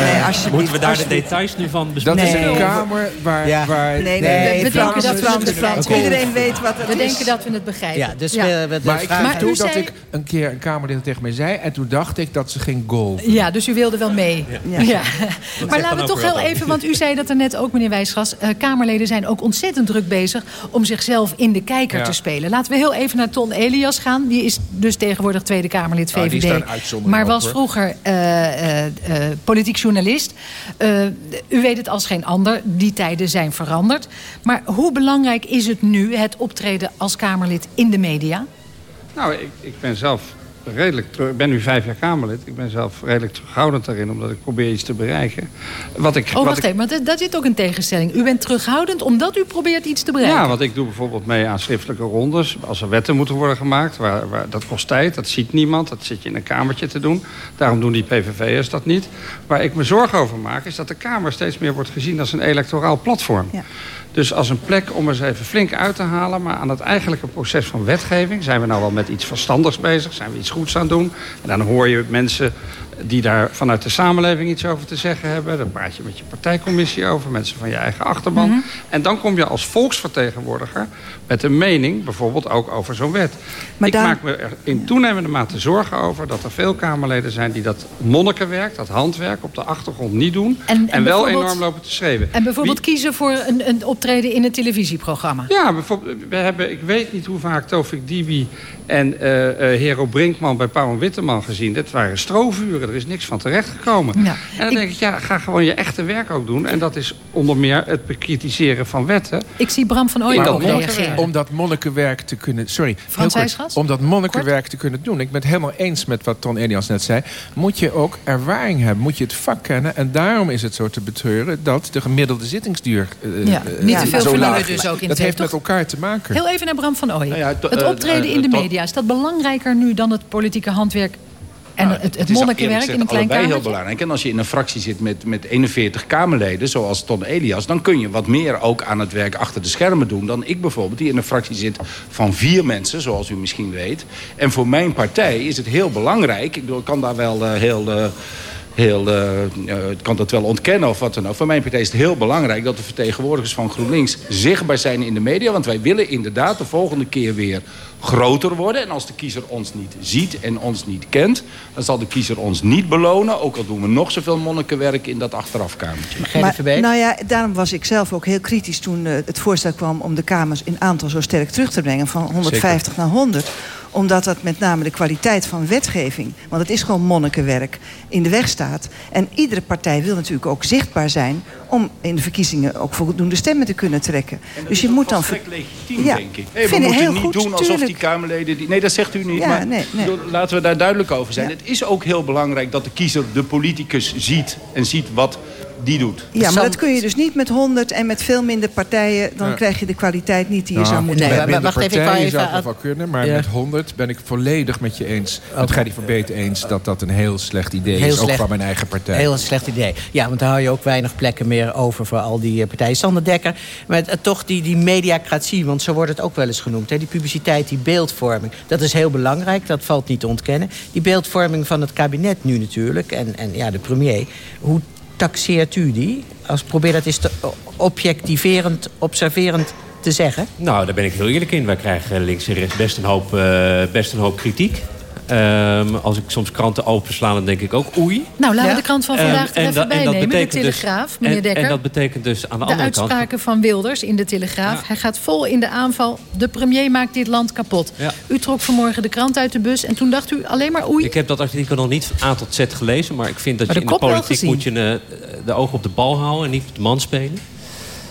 nee alsjeblieft. Moeten we daar de details nu van Dat bespreken? is Nee. een kamer waar... Ja. waar Nee, nee, we nee, denken Frans, dat we het Frans. Iedereen weet wat het We is. denken dat we het begrijpen. Ja, dus Ja. we, we, maar ik Maar toe dat ik een keer een kamerlid tegen mij zei... en toen dacht ik dat ze ging golven. Ja, dus u wilde wel mee. Ja. Ja. <laughs> Maar laten we toch heel even, want u zei dat er net ook, meneer Wijsgras... eh, Kamerleden zijn ook ontzettend druk bezig om zichzelf in de kijker Ja. te spelen. Laten we heel even naar Ton Elias gaan. Die is dus tegenwoordig Tweede Kamerlid Nou, die VVD. is maar was vroeger eh, eh, eh, politiek journalist. Eh, u weet het als geen ander, die tijden zijn veranderd. Maar hoe belangrijk is het nu, het optreden als Kamerlid in de media? Nou, ik, ik ben zelf redelijk. Ik ben nu vijf jaar Kamerlid. Ik ben zelf redelijk terughoudend daarin, omdat ik probeer iets te bereiken. Wat ik, Oh, wat wacht ik, even, maar dat, dat zit ook een tegenstelling. U bent terughoudend omdat u probeert iets te bereiken. Ja, want ik doe bijvoorbeeld mee aan schriftelijke rondes. Als er wetten moeten worden gemaakt, waar, waar, dat kost tijd. Dat ziet niemand. Dat zit je in een kamertje te doen. Daarom doen die PVV'ers dat niet. Waar ik me zorgen over maak, is dat de Kamer steeds meer wordt gezien als een electoraal platform. Ja. Dus als een plek om eens even flink uit te halen. Maar aan het eigenlijke proces van wetgeving zijn we nou wel met iets verstandigs bezig. Zijn we iets goeds aan doen. En dan hoor je mensen die daar vanuit de samenleving iets over te zeggen hebben. Dan praat je met je partijcommissie over, mensen van je eigen achterban. Mhm. En dan kom je als volksvertegenwoordiger met een mening, bijvoorbeeld ook over zo'n wet. Maar ik daar- maak me er in toenemende mate zorgen over dat er veel Kamerleden zijn die dat monnikenwerk, dat handwerk op de achtergrond niet doen. En- En, en wel enorm lopen te schreeuwen. En bijvoorbeeld kiezen voor een, een optreden in een televisieprogramma. Ja, bijvoorbeeld, we hebben, ik weet niet hoe vaak Tofik Dibi en eh, Hero Brinkman bij Pauw en Witteman gezien. Dit waren strovuren, er is niks van terechtgekomen. Ja. En dan denk ik, ja, ga gewoon je echte werk ook doen. En dat is onder meer het bekritiseren van wetten. Ik zie Bram van Ooyen ook reageren. Om dat monnikenwerk te kunnen... Sorry, heel Frans kort. Om dat monnikenwerk te kunnen doen. Ik ben het helemaal eens met wat Ton Elias net zei. Moet je ook ervaring hebben. Moet je het vak kennen. En daarom is het zo te betreuren dat de gemiddelde zittingsduur... eh, Ja, eh, niet te veel zo vernieuwen laag dus is. ook in Dat het heeft toch? met elkaar te maken. Heel even naar Bram van Ooyen. Nou ja, het eh, optreden eh, in de media, is dat belangrijker nu dan het politieke handwerk en Nou, het, het, eerlijk monnikenwerk in een klein heel belangrijk. En als je in een fractie zit met, met 41 Kamerleden, zoals Ton Elias... dan kun je wat meer ook aan het werk achter de schermen doen... dan ik bijvoorbeeld, die in een fractie zit van vier mensen, zoals u misschien weet. En voor mijn partij is het heel belangrijk... ik bedoel, ik kan daar wel eh, heel... eh, Heel, eh, eh, ik kan dat wel ontkennen of wat dan ook. Voor mijn partij is het heel belangrijk dat de vertegenwoordigers van GroenLinks zichtbaar zijn in de media. Want wij willen inderdaad de volgende keer weer groter worden. En als de kiezer ons niet ziet en ons niet kent... dan zal de kiezer ons niet belonen. Ook al doen we nog zoveel monnikenwerk in dat achterafkamertje. Maar, nou ja, daarom was ik zelf ook heel kritisch toen eh, het voorstel kwam... om de kamers in aantal zo sterk terug te brengen van 150 naar 100 omdat dat met name de kwaliteit van wetgeving... want het is gewoon monnikenwerk, in de weg staat. En iedere partij wil natuurlijk ook zichtbaar zijn... om in de verkiezingen ook voldoende stemmen te kunnen trekken. Dus je moet dan... legitiem, Ja, denk ik. Hey, we moeten heel niet goed, doen alsof die. Kamerleden... Die... Nee, dat zegt u niet. Ja, maar nee, nee. laten we daar duidelijk over zijn. Het is ook heel belangrijk dat de kiezer de politicus ziet... en ziet wat die doet. Ja, maar dat kun je dus niet met 100 en met veel minder partijen... dan Ja. krijg je de kwaliteit niet die je zou moeten met hebben. minder wacht even, partijen even zou het nog aan- wel kunnen, maar Ja. met 100 ben ik volledig met je eens. Met Gerdy Verbeet eens dat dat een heel slecht idee Heel is, ook van mijn eigen partij. Heel slecht idee. Ja, want dan hou je ook weinig plekken meer over voor al die eh, partijen. Sander Dekker, met eh, toch die, die mediacratie, want zo wordt het ook wel eens genoemd. Hè? Die publiciteit, die beeldvorming, dat is heel belangrijk. Dat valt niet te ontkennen. Die beeldvorming van het kabinet nu natuurlijk, en, en ja, de premier. Hoe taxeert u die? Als probeer dat eens te objectiverend, observerend te zeggen. Nou, daar ben ik heel eerlijk in. Wij krijgen links en rechts best een hoop, eh, best een hoop kritiek. Ehm, als ik soms kranten opensla, dan denk ik ook oei. Nou, laten we de krant van Ehm, vandaag er en even dat- en dat bijnemen. De dus- Telegraaf, meneer en, Dekker. En dat betekent dus aan de, de andere kant... uitspraken van Wilders in de Telegraaf. Hij gaat vol in de aanval. De premier maakt dit land kapot. Ja. U trok vanmorgen de krant uit de bus en toen dacht u alleen maar oei. Ik heb dat artikel nog niet van A tot Z gelezen... maar ik vind dat Maar je de in de politiek moet je eh, de ogen op de bal houden... en niet op de man spelen.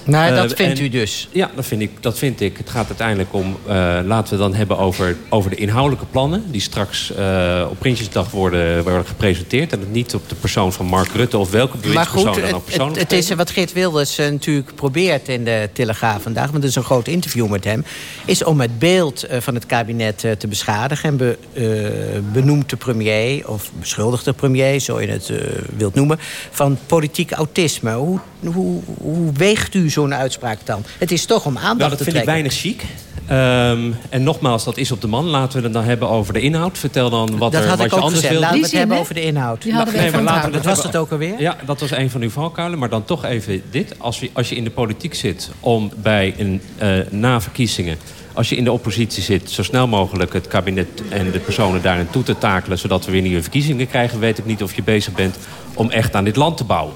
Nou, Eh, dat vindt en- u dus. Ja, dat vind, ik, dat vind ik. Het gaat uiteindelijk om... eh, laten we dan hebben over, over de inhoudelijke plannen... die straks eh, op Prinsjesdag worden, worden gepresenteerd... en het niet op de persoon van Mark Rutte... of welke Maar goed, dan het, ook het, persoonlijk het is wat Geert Wilders eh, natuurlijk probeert in de Telegraaf vandaag... want het is een groot interview met hem... is om het beeld eh, van het kabinet eh, te beschadigen... en be, eh, benoemt de premier, of beschuldigt de premier... zo je het eh, wilt noemen, van politiek autisme. Hoe, hoe, hoe weegt u zo'n uitspraak dan? Het is toch om aandacht Nou, dat te vind ik trekken. weinig chic. Ehm, en nogmaals, dat is op de man. Laten we het dan hebben over de inhoud. Vertel dan wat, Dat er, had wat ik je ook anders gezegd. wil. Laten we het hebben over de inhoud. Die hadden Nee, laten we. Wat was het ook alweer? Ja, dat was een van uw valkuilen. Maar dan toch even dit. Als je, als je in de politiek zit om bij een eh na verkiezingen... als je in de oppositie zit, zo snel mogelijk het kabinet en de personen daarin toe te takelen... zodat we weer nieuwe verkiezingen krijgen... weet ik niet of je bezig bent om echt aan dit land te bouwen.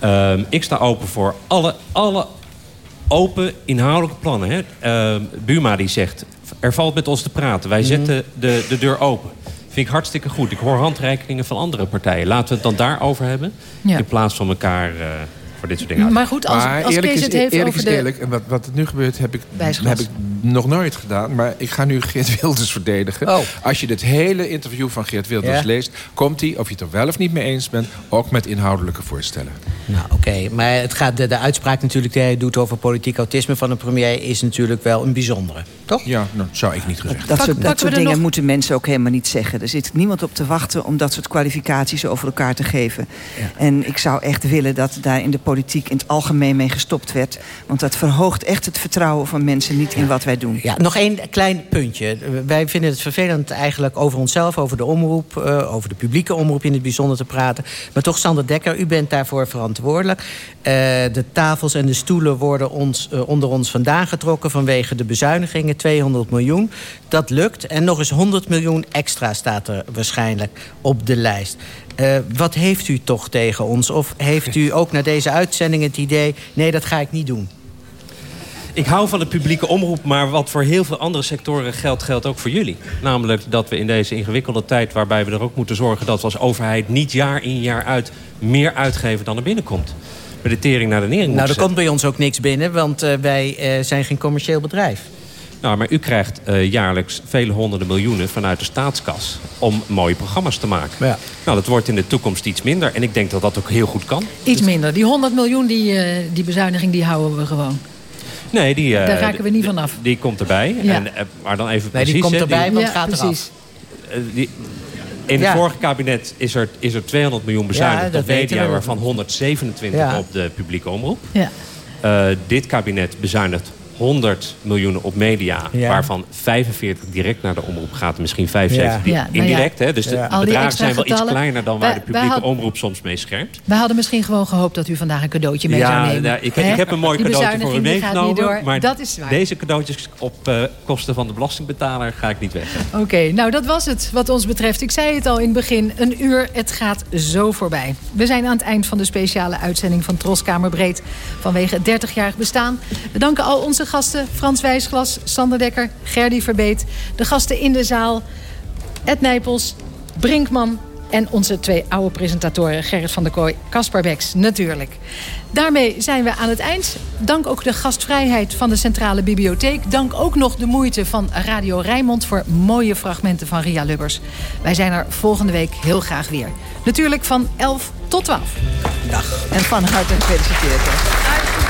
Ehm, ik sta open voor alle, alle open inhoudelijke plannen. Hè. Ehm, Buma die zegt, er valt met ons te praten. Wij zetten de, de deur open. Vind ik hartstikke goed. Ik hoor handreikingen van andere partijen. Laten we het dan daarover hebben. Ja. In plaats van elkaar eh, voor dit soort dingen uit. Maar goed, als, Maar als eerlijk Kees is, het heeft eerlijk over is de... eerlijk. En wat, wat er nu gebeurt, heb ik, heb ik nog nooit gedaan. Maar ik ga nu <laughs> Geert Wilders verdedigen. Oh. Als je het hele interview van Geert Wilders Ja. leest... komt hij, of je het er wel of niet mee eens bent... ook met inhoudelijke voorstellen. Nou, oké. Maar het gaat, de, de uitspraak natuurlijk die hij doet over politiek autisme van de premier... is natuurlijk wel een bijzondere, toch? Ja, nou, zou ik niet gezegd Dat soort, dat soort we dingen nog- moeten mensen ook helemaal niet zeggen. Er zit niemand op te wachten om dat soort kwalificaties over elkaar te geven. En ik zou echt willen dat daar in de politiek in het algemeen mee gestopt werd. Want dat verhoogt echt het vertrouwen van mensen niet in wat wij doen. Ja, nog één klein puntje. Wij vinden het vervelend eigenlijk over onszelf, over de omroep... eh, over de publieke omroep in het bijzonder te praten. Maar toch, Sander Dekker, u bent daarvoor verantwoordelijk. Eh, de tafels en de stoelen worden ons, eh, onder ons vandaan getrokken... vanwege de bezuinigingen, 200 miljoen. Dat lukt. En nog eens 100 miljoen extra staat er waarschijnlijk op de lijst. Eh, wat heeft u toch tegen ons? Of heeft u ook na deze uitzending het idee... nee, dat ga ik niet doen? Ik hou van de publieke omroep, maar wat voor heel veel andere sectoren geldt, geldt ook voor jullie. Namelijk dat we in deze ingewikkelde tijd, waarbij we er ook moeten zorgen dat we als overheid niet jaar in jaar uit meer uitgeven dan er binnenkomt. Bij de tering naar de nering Nou, er komt bij ons ook niks binnen, want eh, wij eh, zijn geen commercieel bedrijf. Nou, maar u krijgt eh, jaarlijks vele honderden miljoenen vanuit de staatskas om mooie programma's te maken. Ja. Nou, dat wordt in de toekomst iets minder. En ik denk dat dat ook heel goed kan. Iets minder. Die 100 miljoen, die, eh, die bezuiniging, die houden we gewoon. Nee, die, eh, Daar raken we niet van af. Die komt erbij. Ja. En, eh, maar dan even Nee, die precies. komt hè, erbij, want Ja, het gaat precies. eh, die- in het Ja. vorige kabinet is er, is er 200 miljoen bezuinigd op weten media... waarvan 127 Ja. op de publieke omroep. Ja. Eh, dit kabinet bezuinigt 100 miljoen op media... Ja. waarvan 45 direct naar de omroep gaat... en misschien 75 Ja. Ja, nou indirect. Hè? Dus de Ja. Bedragen zijn wel iets kleiner... dan waar Wij- de publieke had- omroep soms mee schermt. We hadden misschien gewoon gehoopt dat u vandaag een cadeautje mee zou Ja, nemen. nou, ik, heb een mooi Die cadeautje voor u meegenomen. door. Maar dat is waar. deze cadeautjes op eh, kosten van de belastingbetaler ga ik niet weg. Oké, nou dat was het wat ons betreft. Ik zei het al in het begin, een uur, het gaat zo voorbij. We zijn aan het eind van de speciale uitzending van Troskamer Breed... vanwege het 30-jarig bestaan. We danken al onze gasten, Frans Wijsglas, Sander Dekker, Gerdy Verbeet... de gasten in de zaal, Ed Nijpels, Brinkman... en onze twee oude presentatoren, Gerrit van der Kooi, Caspar Beks, natuurlijk. Daarmee zijn we aan het eind. Dank ook de gastvrijheid van de Centrale Bibliotheek. Dank ook nog de moeite van Radio Rijnmond... voor mooie fragmenten van Ria Lubbers. Wij zijn er volgende week heel graag weer. Natuurlijk van 11 tot 12. Dag. En van harte gefeliciteerd.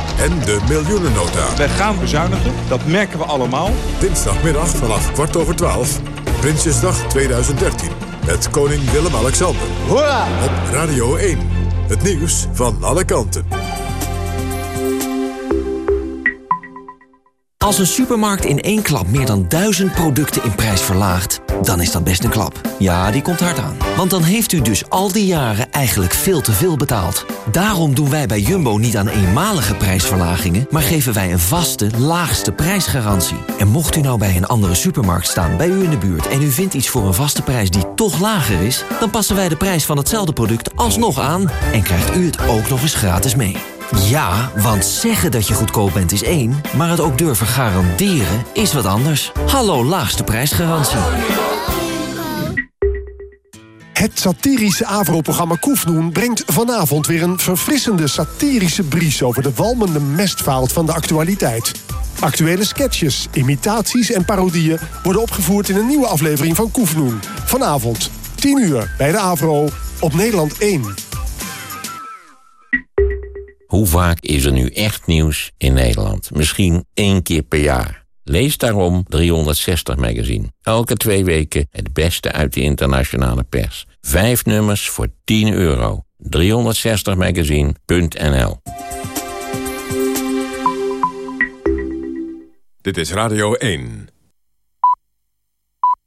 en de Miljoenennota. Wij gaan bezuinigen, dat merken we allemaal. Dinsdagmiddag vanaf kwart over twaalf, Prinsjesdag 2013. Met koning Willem-Alexander. Hoera! Op Radio 1. Het nieuws van alle kanten. Als een supermarkt in één klap meer dan duizend producten in prijs verlaagt... dan is dat best een klap. Ja, die komt hard aan. Want dan heeft u dus al die jaren eigenlijk veel te veel betaald. Daarom doen wij bij Jumbo niet aan eenmalige prijsverlagingen... maar geven wij een vaste, laagste prijsgarantie. En mocht u nou bij een andere supermarkt staan bij u in de buurt... en u vindt iets voor een vaste prijs die toch lager is... dan passen wij de prijs van hetzelfde product alsnog aan... en krijgt u het ook nog eens gratis mee. Ja, want zeggen dat je goedkoop bent is één, maar het ook durven garanderen is wat anders. Hallo laagste prijsgarantie. Het satirische AVRO-programma Koefnoen brengt vanavond weer een verfrissende satirische bries over de walmende mestvaalt van de actualiteit. Actuele sketches, imitaties en parodieën worden opgevoerd in een nieuwe aflevering van Koefnoen. Vanavond, 10 uur, bij de AVRO, op Nederland 1. Hoe vaak is er nu echt nieuws in Nederland? Misschien één keer per jaar. Lees daarom 360 Magazine. Elke twee weken het beste uit de internationale pers. Vijf nummers voor 10 euro. 360magazine.nl Dit is Radio 1.